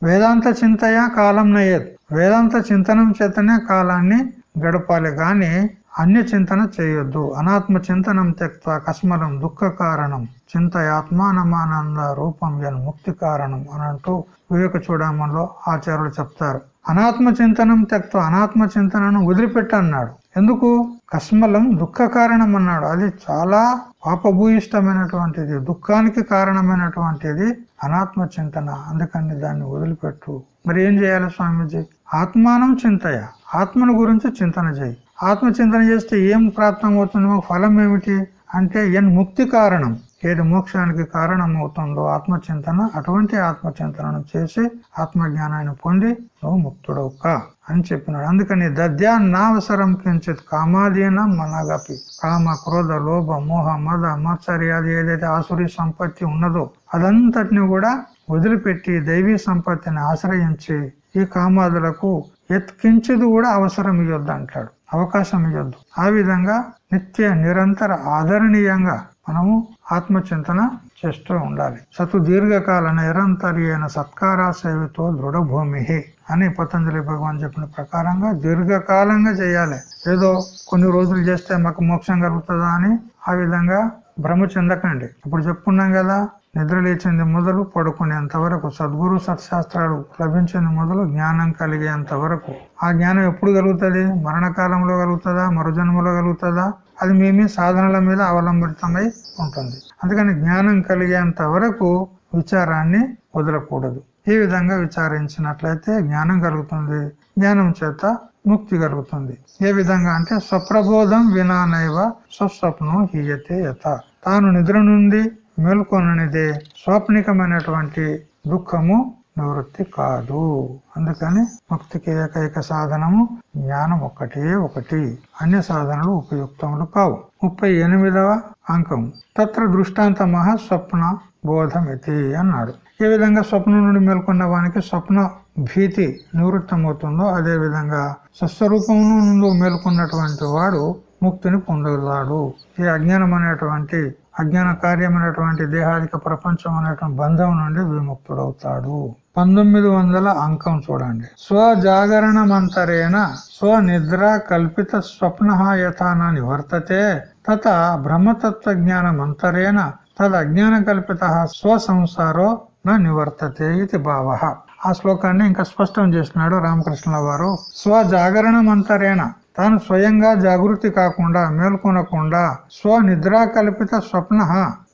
S1: వేదాంత చింతయ కాలం నయేద్. వేదాంత చింతనం చేతనే కాలాన్ని గడపాలి గాని అన్య చింతన చేయొద్దు. అనాత్మ చింతనం తెక్త కస్మలం దుఃఖ కారణం. చింతయాత్మానమానంద రూపం ఎన్ ముక్తి కారణం అని అంటూ వివేక చూడమంలో ఆచార్యులు చెప్తారు. అనాత్మ చింతనం తెక్త అనాత్మ చింతనను వదిలిపెట్టన్నాడు ఎందుకు? కస్మలం దుఃఖ కారణం అన్నాడు. అది చాలా పాపభూయిష్టమైనటువంటిది దుఃఖానికి కారణమైనటువంటిది అనాత్మ చింతన. అందుకని దాన్ని వదిలిపెట్టు. మరి ఏం చేయాలి స్వామీజీ? ఆత్మానం చింతయ. ఆత్మను గురించి చింతన చేయి. ఆత్మ చింతన చేస్తే ఏం ప్రాప్తం అవుతుంది ఫలం ఏమిటి అంటే ఎన్ ముక్తి కారణం. ఏది మోక్షానికి కారణం అవుతుందో ఆత్మచింతన అటువంటి ఆత్మచింతనను చేసి ఆత్మజ్ఞానాన్ని పొంది నువ్వు ముక్తుడవుక అని చెప్పినాడు. అందుకని దద్యా నావసరం కించిత్ కామాదీన మనగపి కామ క్రోధ లోభ మోహ మద మత్సర్యాది ఏదైతే ఆసురి సంపత్తి ఉన్నదో అదంతటిని కూడా వదిలిపెట్టి దైవీ సంపత్తిని ఆశ్రయించి ఈ కామాదులకు ఎత్కించిది కూడా అవసరం ఇవ్వద్దు అంటాడు. అవకాశం ఇవ్వద్దు ఆ విధంగా నిత్య నిరంతర ఆదరణీయంగా మనము ఆత్మచింతన చేస్తూ ఉండాలి. సతు దీర్ఘకాల నిరంతర్యైన సత్కార సేవతో దృఢభూమి అని పతంజలి భగవాన్ చెప్పిన ప్రకారంగా దీర్ఘకాలంగా చేయాలి. ఏదో కొన్ని రోజులు చేస్తే మాకు మోక్షం కలుగుతుందా అని ఆ విధంగా భ్రమ చెందకండి. ఇప్పుడు చెప్పుకున్నాం కదా నిద్రలేచింది మొదలు పడుకునేంత వరకు సద్గురు సత్శాస్త్రాలు లభించింది మొదలు జ్ఞానం కలిగేంత వరకు ఆ జ్ఞానం ఎప్పుడు కలుగుతుంది? మరణకాలంలో కలుగుతుందా? మరుజన్మలో కలుగుతుందా? అది మీ సాధనల మీద అవలంబితమై ఉంటుంది. అందుకని జ్ఞానం కలిగేంత వరకు విచారాన్ని వదలకూడదు. ఈ విధంగా విచారించినట్లయితే జ్ఞానం కలుగుతుంది. జ్ఞానం చేత ముక్తి కలుగుతుంది. ఏ విధంగా అంటే స్వప్రబోధం వినానైవ స్వస్వప్నం హీయతే యత తాను నిద్ర నుండి మేల్కొననిదే స్వప్నికమైనటువంటి దుఃఖము నివృత్తి కాదు. అందుకని ముక్తికి ఏకైక సాధనము జ్ఞానం ఒకటే ఒకటి. అన్ని సాధనలు ఉపయుక్తములు కావు. ముప్పై ఎనిమిదవ అంకం. తత్ర దృష్టాంత మహా స్వప్న బోధమితి అన్నాడు. ఏ విధంగా స్వప్నం నుండి మేల్కొన్న వానికి స్వప్న భీతి నివృత్తమవుతుందో అదే విధంగా స్వస్వరూపం నుండి మేల్కొన్నటువంటి వాడు ముక్తిని పొందగలడు ఈ అజ్ఞానం అనేటువంటి అజ్ఞాన కార్యమైనటువంటి దేహాదిక ప్రపంచం అనేటువంటి బంధం నుండి విముక్తుడవుతాడు. పంతొమ్మిది వందల అంకం చూడండి. స్వజాగరణమంతరేణ స్వనిద్ర కల్పిత స్వప్న యథాన నివర్తతే తత బ్రహ్మతత్వ జ్ఞానమంతరేణ తద్ అజ్ఞాన కల్పిత స్వసంసారో నా నివర్తతే ఇది భావ. ఆ శ్లోకాన్ని ఇంకా స్పష్టం చేసినాడు రామకృష్ణ వారు. స్వజాగరణమంతరేణ తాను స్వయంగా జాగృతి కాకుండా మేల్కొనకుండా స్వనిద్రా కల్పిత స్వప్న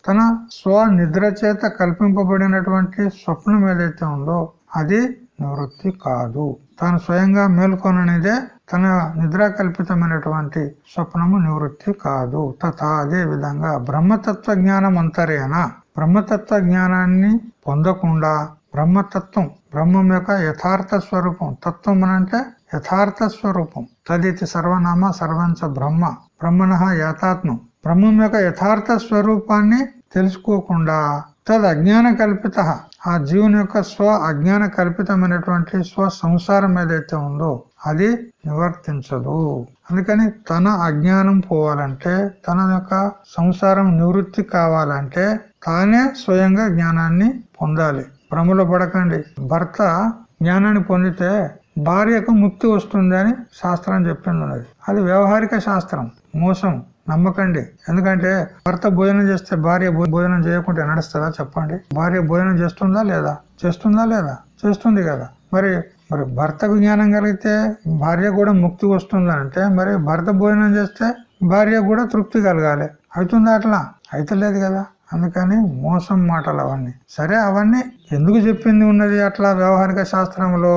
S1: తన స్వనిద్ర చేత కల్పింపబడినటువంటి స్వప్నం ఏదైతే ఉందో అది నివృత్తి కాదు. తాను స్వయంగా మేల్కొననిదే తన నిద్ర కల్పితమైనటువంటి స్వప్నము నివృత్తి కాదు. తథా అదే విధంగా బ్రహ్మతత్వ జ్ఞానం అంతరేనా. బ్రహ్మతత్వ జ్ఞానాన్ని పొందకుండా బ్రహ్మతత్వం బ్రహ్మం యొక్క యథార్థ స్వరూపం తత్వం అంటే యథార్థ స్వరూపం. తదితి సర్వనామ సర్వంచ బ్రహ్మ. బ్రహ్మణ యథాత్మం బ్రహ్మం యొక్క యథార్థ స్వరూపాన్ని తెలుసుకోకుండా తద్ అజ్ఞాన కల్పిత. ఆ జీవుని యొక్క స్వ అజ్ఞాన కల్పితమైనటువంటి స్వ సంసారం ఏదైతే ఉందో అది నివర్తించదు. అందుకని తన అజ్ఞానం పోవాలంటే తన యొక్క సంసారం నివృత్తి కావాలంటే తానే స్వయంగా జ్ఞానాన్ని పొందాలి. భ్రమలో పడకండి. భర్త జ్ఞానాన్ని పొందితే భార్యకు ముక్తి వస్తుంది శాస్త్రం చెప్పింది అది వ్యవహారిక శాస్త్రం. మోసం నమ్మకండి. ఎందుకంటే భర్త భోజనం చేస్తే భార్య భోజనం చేయకుంటే నడుస్తుందా చెప్పండి? భార్య భోజనం చేస్తుందా లేదా? చేస్తుందా లేదా? చేస్తుంది కదా. మరి మరి భర్తకు జ్ఞానం కలిగితే భార్య కూడా ముక్తి వస్తుందంటే మరి భర్త భోజనం చేస్తే భార్య కూడా తృప్తి కలగాలి. అవుతుందా అట్లా? అయితే లేదు కదా. అందుకని మోసం మాటలు అవన్నీ. సరే అవన్నీ ఎందుకు చెప్పింది ఉన్నది అట్లా వ్యవహారిక శాస్త్రంలో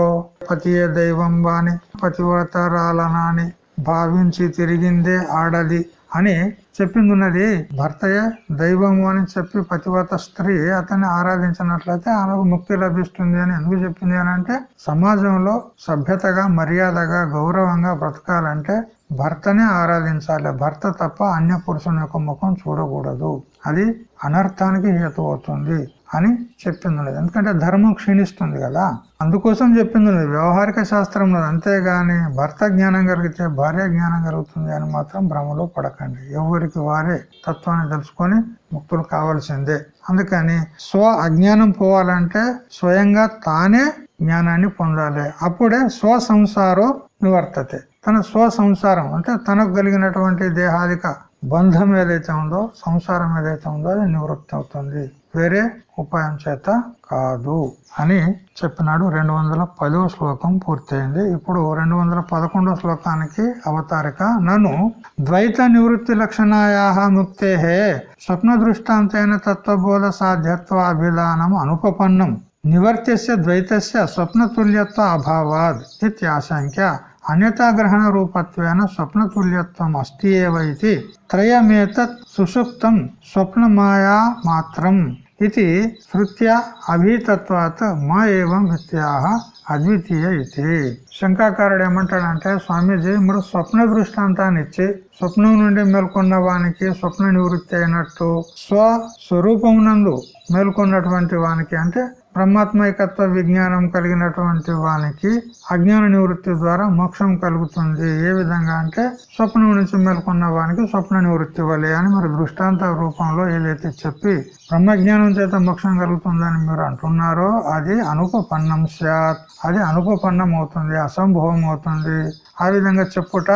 S1: పతియే దైవం బాని పతివ్రతరాలనా అని భావించి తిరిగిందే ఆడది అని చెప్పింది ఉన్నది. భర్తయే దైవము అని చెప్పి పతివత స్త్రీ అతన్ని ఆరాధించినట్లయితే ఆమెకు ముక్తి లభిస్తుంది అని ఎందుకు చెప్పింది అంటే సమాజంలో సభ్యతగా మర్యాదగా గౌరవంగా బ్రతకాలంటే భర్తనే ఆరాధించాలి. భర్త తప్ప అన్య పురుషుని యొక్క ముఖం చూడకూడదు. అది అనర్థానికి హేతు అవుతుంది అని చెప్పింది ఎందుకంటే ధర్మం క్షీణిస్తుంది కదా. అందుకోసం చెప్పింది వ్యవహారిక శాస్త్రంలో అంతేగాని భర్త జ్ఞానం కలిగితే భార్య జ్ఞానం కలుగుతుంది అని మాత్రం భ్రమలో పడకండి. ఎవరికి వారే తత్వాన్ని తెలుసుకొని ముక్తులు కావాల్సిందే. అందుకని స్వ అజ్ఞానం పోవాలంటే స్వయంగా తానే జ్ఞానాన్ని పొందాలి. అప్పుడే స్వసంసారో నివర్తతే. తన స్వ సంసారం అంటే తనకు కలిగినటువంటి దేహాదిక బంధం ఏదైతే ఉందో సంసారం ఏదైతే ఉందో అది నివృత్తి అవుతుంది. వేరే ఉపాయం చేత కాదు అని చెప్పినాడు రెండు వందల పదవ శ్లోకం పూర్తయింది. ఇప్పుడు రెండు వందల పదకొండవ శ్లోకానికి అవతారిక. నన్ను ద్వైత నివృత్తి లక్షణాయా ముక్తే స్వప్న దృష్టాంతైన తత్వబోధ సాధ్యత్వాభిధానం అనుపపన్నం. నివర్త్యస్య ద్వైతస్య స్వప్నతుల్యత్వ అభావాద్ ఇత్యాశంక్య అన్యతాగ్రహణ రూపత్వేన స్వప్నతుల్యత్వం అస్తి ఏవైతి త్రయమేతత్ సుషుప్తం స్వప్నమాయా మాత్రం ఇది శృత్య అభితత్వాత్ మా ఏవం విత్యాహ అద్వితీయ ఇది శంకాకారుడు ఏమంటాడంటే స్వామీజీ మీరు స్వప్న దృష్టాంతాన్ని ఇచ్చి స్వప్నం నుండి మేల్కొన్న వానికి స్వప్న నివృత్తి అయినట్టు స్వస్వరూపమునందు మేల్కొన్నటువంటి వానికి అంటే బ్రహ్మాత్మైకత్వ విజ్ఞానం కలిగినటువంటి వానికి అజ్ఞాన నివృత్తి ద్వారా మోక్షం కలుగుతుంది. ఏ విధంగా అంటే స్వప్నం నుంచి మేల్కొన్న వానికి స్వప్న నివృత్తి వలె అని మరి దృష్టాంత రూపంలో ఏదైతే చెప్పి బ్రహ్మజ్ఞానం చేత మోక్షం కలుగుతుందని మీరు అంటున్నారో అది అనుపపన్నం శాత్ అది అనుపపన్నం అవుతుంది అసంభవం అవుతుంది. ఆ విధంగా చెప్పుట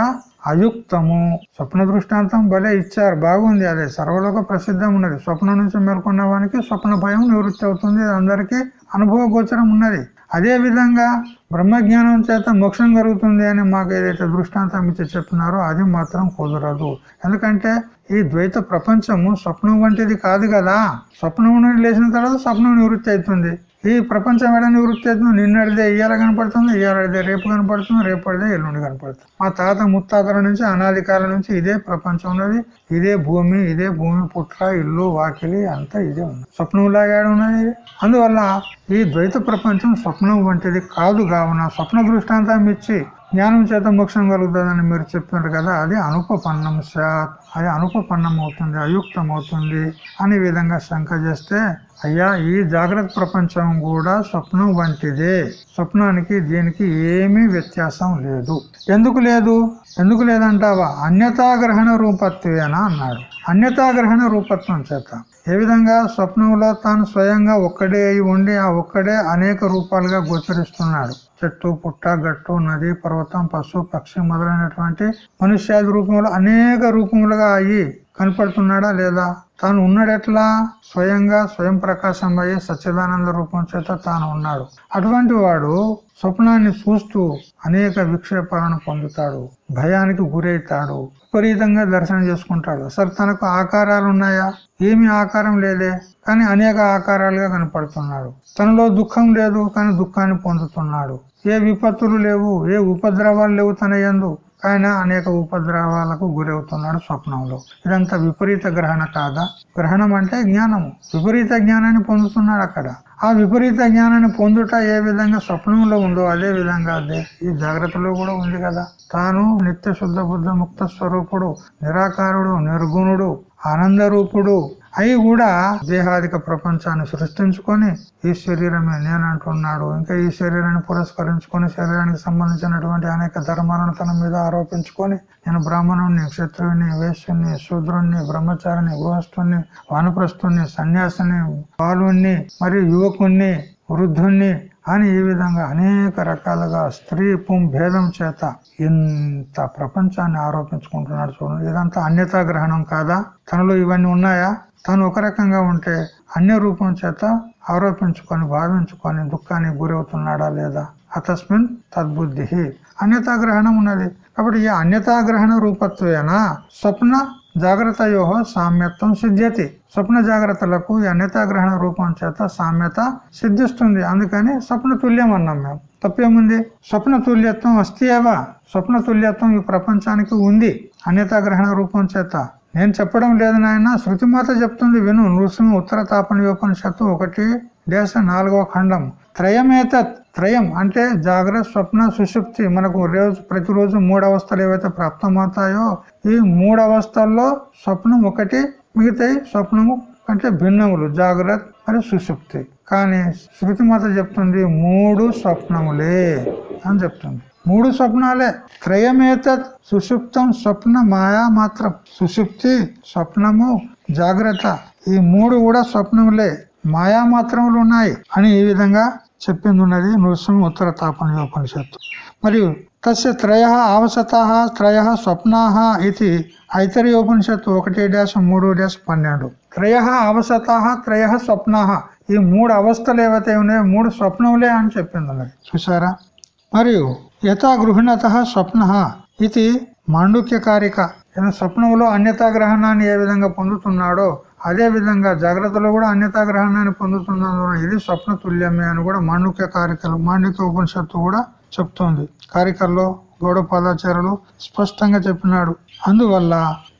S1: అయుక్తము. స్వప్న దృష్టాంతం భలే ఇచ్చారు. బాగుంది అదే. సర్వలోక ప్రసిద్ధం ఉన్నది. స్వప్నం నుంచి మేల్కొన్న వానికి స్వప్న భయం నివృత్తి అవుతుంది. అందరికీ అనుభవ గోచరం ఉన్నది. అదే విధంగా బ్రహ్మజ్ఞానం చేత మోక్షం కలుగుతుంది అని మాకు ఏదైతే దృష్టాంతం ఇచ్చి చెప్తున్నారో అది మాత్రం కుదరదు. ఎందుకంటే ఈ ద్వైత ప్రపంచము స్వప్నం వంటిది కాదు కదా. స్వప్నం నుండి లేచిన తర్వాత స్వప్నం నివృత్తి అవుతుంది. ఈ ప్రపంచం ఎడ నివృత్తి అవుతుంది నిన్నడిదే ఇయ్యాల కనపడుతుంది ఇయ్యాలడిదే రేపు కనపడుతుంది రేపటిదే ఎల్లుండి కనపడుతుంది. మా తాత ముత్తాతల నుంచి అనాది కాలం నుంచి ఇదే ప్రపంచం ఉన్నది ఇదే భూమి ఇదే భూమి పుట్ల ఇల్లు వాకిలి అంతా ఇదే ఉంది. స్వప్నంలాగా ఉన్నది అందువల్ల ఈ ద్వైత ప్రపంచం స్వప్నం వంటిది కాదు కావున స్వప్న దృష్టాంతం ఇచ్చి జ్ఞానం చేత మోక్షం కలుగుతుందని మీరు చెప్పినారు కదా అది అనుపపన్నం సాత్. అది అనుపపన్నం అవుతుంది అయుక్తం అవుతుంది అనే విధంగా శంక చేస్తే అయ్యా ఈ జాగ్రత్త ప్రపంచం కూడా స్వప్నం వంటిదే. స్వప్నానికి దీనికి ఏమీ వ్యత్యాసం లేదు. ఎందుకు లేదు? ఎందుకు లేదంటావా? అన్యతాగ్రహణ రూపత్వేనా అన్నాడు. అన్యతాగ్రహణ రూపత్వం చేత. ఏ విధంగా? స్వప్నంలో తాను స్వయంగా ఒక్కడే అయి ఉండి ఆ ఒక్కడే అనేక రూపాలుగా గోచరిస్తున్నాడు. చెట్టు పుట్ట గట్టు నది పర్వతం పశు పక్షి మొదలైనటువంటి మనుష్యాది రూపంలో అనేక రూపములుగా అయ్యి కనపడుతున్నాడా లేదా? తాను ఉన్నాడెట్లా? స్వయంగా స్వయం ప్రకాశం అయ్యే సచ్చిదానంద రూపం చేత తాను ఉన్నాడు. అటువంటి వాడు స్వప్నాన్ని చూస్తూ అనేక విక్షేపాలను పొందుతాడు. భయానికి గురవుతాడు. విపరీతంగా దర్శనం చేసుకుంటాడు. అసలు తనకు ఆకారాలు ఉన్నాయా ఏమి ఆకారం లేదే కానీ అనేక ఆకారాలుగా కనపడుతున్నాడు. తనలో దుఃఖం లేదు కానీ దుఃఖాన్ని పొందుతున్నాడు. ఏ విపత్తులు లేవు ఏ ఉపద్రవాలు లేవు తన ఎందు ఆయన అనేక ఉపద్రవాలకు గురవుతున్నాడు స్వప్నంలో. ఇదంతా విపరీత గ్రహణ కాదా? గ్రహణం అంటే జ్ఞానము. విపరీత జ్ఞానాన్ని పొందుతున్నాడు అక్కడ. ఆ విపరీత జ్ఞానాన్ని పొందుట ఏ విధంగా స్వప్నంలో ఉందో అదే విధంగా అదే. ఈ జాగ్రత్తలో కూడా ఉంది కదా. తాను నిత్య శుద్ధ బుద్ధ ముక్త స్వరూపుడు నిరాకారుడు నిర్గుణుడు ఆనందరూపుడు అవి కూడా దేహాదిక ప్రపంచాన్ని సృష్టించుకొని ఈ శరీరమే నేను అంటున్నాడు. ఇంకా ఈ శరీరాన్ని పురస్కరించుకొని శరీరానికి సంబంధించినటువంటి అనేక ధర్మాలను తన మీద ఆరోపించుకొని నేను బ్రాహ్మణుణ్ణి క్షత్రువుని వేశ్యుని శూద్రుణ్ణి బ్రహ్మచారిని గృహస్థుణ్ణి వానప్రస్థుణ్ణి సన్యాసిని బాలుణ్ణి మరియు యువకుణ్ణి వృద్ధుణ్ణి అని ఈ విధంగా అనేక రకాలుగా స్త్రీ పుం భేదం చేత ఇంత ప్రపంచాన్ని ఆరోపించుకుంటున్నాడు చూడండి. ఇదంతా అన్యతా గ్రహణం కాదా? తనలో ఇవన్నీ ఉన్నాయా? తను ఒక రకంగా ఉంటే అన్య రూపం చేత ఆరోపించుకొని భావించుకొని దుఃఖానికి గురవుతున్నాడా లేదా? అతస్మిన్ తద్బుద్ధి అన్యతాగ్రహణం ఉన్నది. కాబట్టి ఈ అన్యతాగ్రహణ రూపత్వేనా రూపత్వేన స్వప్న జాగ్రత్తయో సామ్యత్వం సిద్ధ్యతి. స్వప్న జాగ్రత్తలకు ఈ రూపం చేత సామ్యత సిద్ధిస్తుంది. అందుకని స్వప్న తుల్యం అన్నాం మేము. తప్పేముంది? స్వప్న తుల్యత్వం వస్తేవా స్వప్న తుల్యత్వం ఈ ప్రపంచానికి ఉంది. అన్యతాగ్రహణ రూపం చేత నేను చెప్పడం లేదు నాయన. శృతిమాత చెప్తుంది విను. నృసింహ ఉత్తర తాపనియోపనిషత్తు ఒకటి దేశ నాలుగవ ఖండం. త్రయమేతత్ త్రయం అంటే జాగ్రత్త స్వప్న సుషుప్తి. మనకు రోజు ప్రతిరోజు మూడు అవస్థలు ఏవైతే ప్రాప్తమవుతాయో ఈ మూడు అవస్థల్లో స్వప్నం ఒకటి మిగతాయి స్వప్నము అంటే భిన్నములు. జాగ్రత్త మరియు సుషుప్తి. కానీ శృతిమాత చెప్తుంది మూడు స్వప్నములే అని చెప్తుంది. మూడు స్వప్నాలే. త్రయమేతత్ సుషుప్తం స్వప్న మాయా మాత్రం. సుషుప్తి స్వప్నము జాగ్రత్త. ఈ మూడు కూడా స్వప్నములే. మాయా మాత్రములు ఉన్నాయి అని ఈ విధంగా చెప్పింది ఉన్నది నృసింహ ఉత్తర తాపన ఉపనిషత్తు. మరియు తస్య త్రయ అవసత త్రయ స్వప్నా ఇది ఐతర్యోపనిషత్తు ఒకటి డాష్ మూడు డాష్ పన్నెండు. త్రయ అవసత త్రయ స్వప్నా. ఈ మూడు అవస్థలు ఏవైతే ఉన్నాయో మూడు స్వప్నములే అని చెప్పింది ఉన్నది. చూసారా మరియు యథా గృహిణత స్వప్న ఇది మాండుక్య కారిక స్వప్నంలో అన్యతా గ్రహణాన్ని ఏ విధంగా పొందుతున్నాడో అదే విధంగా జాగ్రత్తలో కూడా అన్యతా గ్రహణాన్ని పొందుతున్నాడు ఇది స్వప్న తుల్యమే అని కూడా మాండుక్య కారికలు మాండుక్య ఉపనిషత్తు కూడా చెప్తోంది. కారికల్లో గౌడ పాదాచారులు స్పష్టంగా చెప్పినాడు. అందువల్ల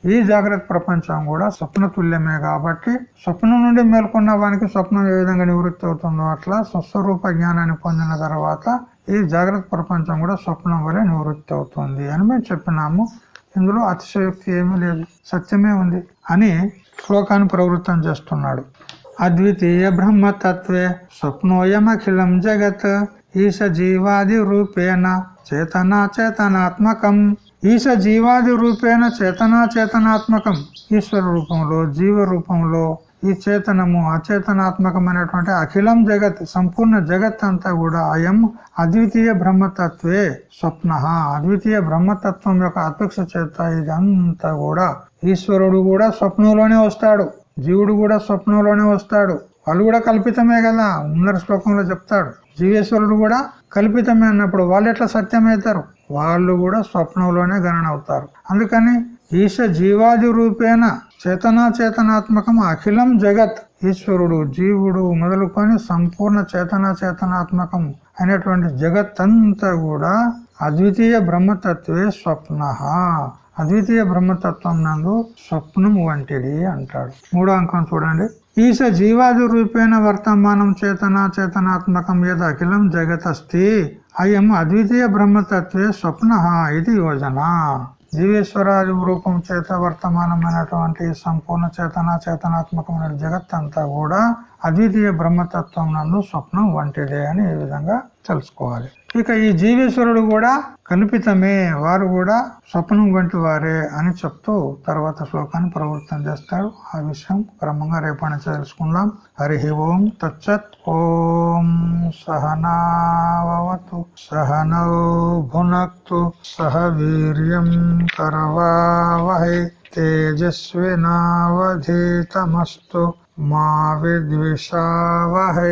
S1: ఈ జాగ్రత్త ప్రపంచం కూడా స్వప్న తుల్యమే కాబట్టి స్వప్నం నుండి మేల్కొన్న వానికి స్వప్నం ఏ విధంగా నివృత్తి అవుతుందో అట్లా స్వస్వరూప జ్ఞానాన్ని పొందిన తర్వాత ఈ జాగ్రత్త ప్రపంచం కూడా స్వప్నం వలె నివృత్తి అవుతుంది అని మేము చెప్పినాము. ఇందులో అతిశయోక్తి ఏమీ లేదు. సత్యమే ఉంది అని శ్లోకాన్ని ప్రవృత్తం చేస్తున్నాడు. అద్వితీయ బ్రహ్మతత్వే స్వప్నోయమఖిలం జగత్ ఈశ జీవాది రూపేణ చేతనా చేతనాత్మకం. ఈశ జీవాది రూపేణ చేతనా చేతనాత్మకం. ఈశ్వర రూపంలో జీవ రూపంలో ఈ చేతనము అచేతనాత్మకమైనటువంటి అఖిలం జగత్ సంపూర్ణ జగత్ అంతా కూడా అయం అద్వితీయ బ్రహ్మతత్వే స్వప్న. అద్వితీయ బ్రహ్మతత్వం యొక్క అపేక్ష చేత ఇదంతా కూడా ఈశ్వరుడు కూడా స్వప్నంలోనే వస్తాడు. జీవుడు కూడా స్వప్నంలోనే వస్తాడు. వాళ్ళు కూడా కల్పితమే కదా. ముందర శ్లోకంలో చెప్తాడు. జీవేశ్వరుడు కూడా కల్పితమే అన్నప్పుడు వాళ్ళు ఎట్లా సత్యమవుతారు? వాళ్ళు కూడా స్వప్నంలోనే గణన అవుతారు అందుకని ఈశ జీవాది రూపేణ చేతనా చేతనాత్మకం అఖిలం జగత్. ఈశ్వరుడు జీవుడు మొదలుకొని సంపూర్ణ చేతనా చేతనాత్మకం అనేటువంటి జగత్ అంతా కూడా అద్వితీయ బ్రహ్మతత్వే స్వప్న అద్వితీయ బ్రహ్మతత్వం నందు స్వప్నం వంటిది అంటాడు. మూడో అంకం చూడండి. ఈశ జీవాది రూపేణ వర్తమానం చేతన చేతనాత్మకం ఏదో అఖిలం జగత్ అస్తి అయం అద్వితీయ బ్రహ్మతత్వే స్వప్న ఇది యోజన. జీవేశ్వరాది రూపం చేత వర్తమానమైనటువంటి సంపూర్ణ చేతన చేతనాత్మకమైన జగత్ అంతా కూడా అద్వితీయ బ్రహ్మతత్వం నందు స్వప్నం వంటిదే అని ఈ విధంగా తెలుసుకోవాలి. ఇక ఈ జీవేశ్వరుడు కూడా కల్పితమే వారు కూడా స్వప్నం వంటి వారే అని చెప్తూ తర్వాత శ్లోకాన్ని ప్రవృత్తం చేస్తాడు. ఆ విషయం క్రమంగా రేపటి తెలుసుకుందాం హరి ఓం తచ్చత్ ఓం సహనావతు సహనౌ భునక్తు సహ వీర్యం కరవావహై తేజస్వినావధీతమస్తు మా విద్విషావహై.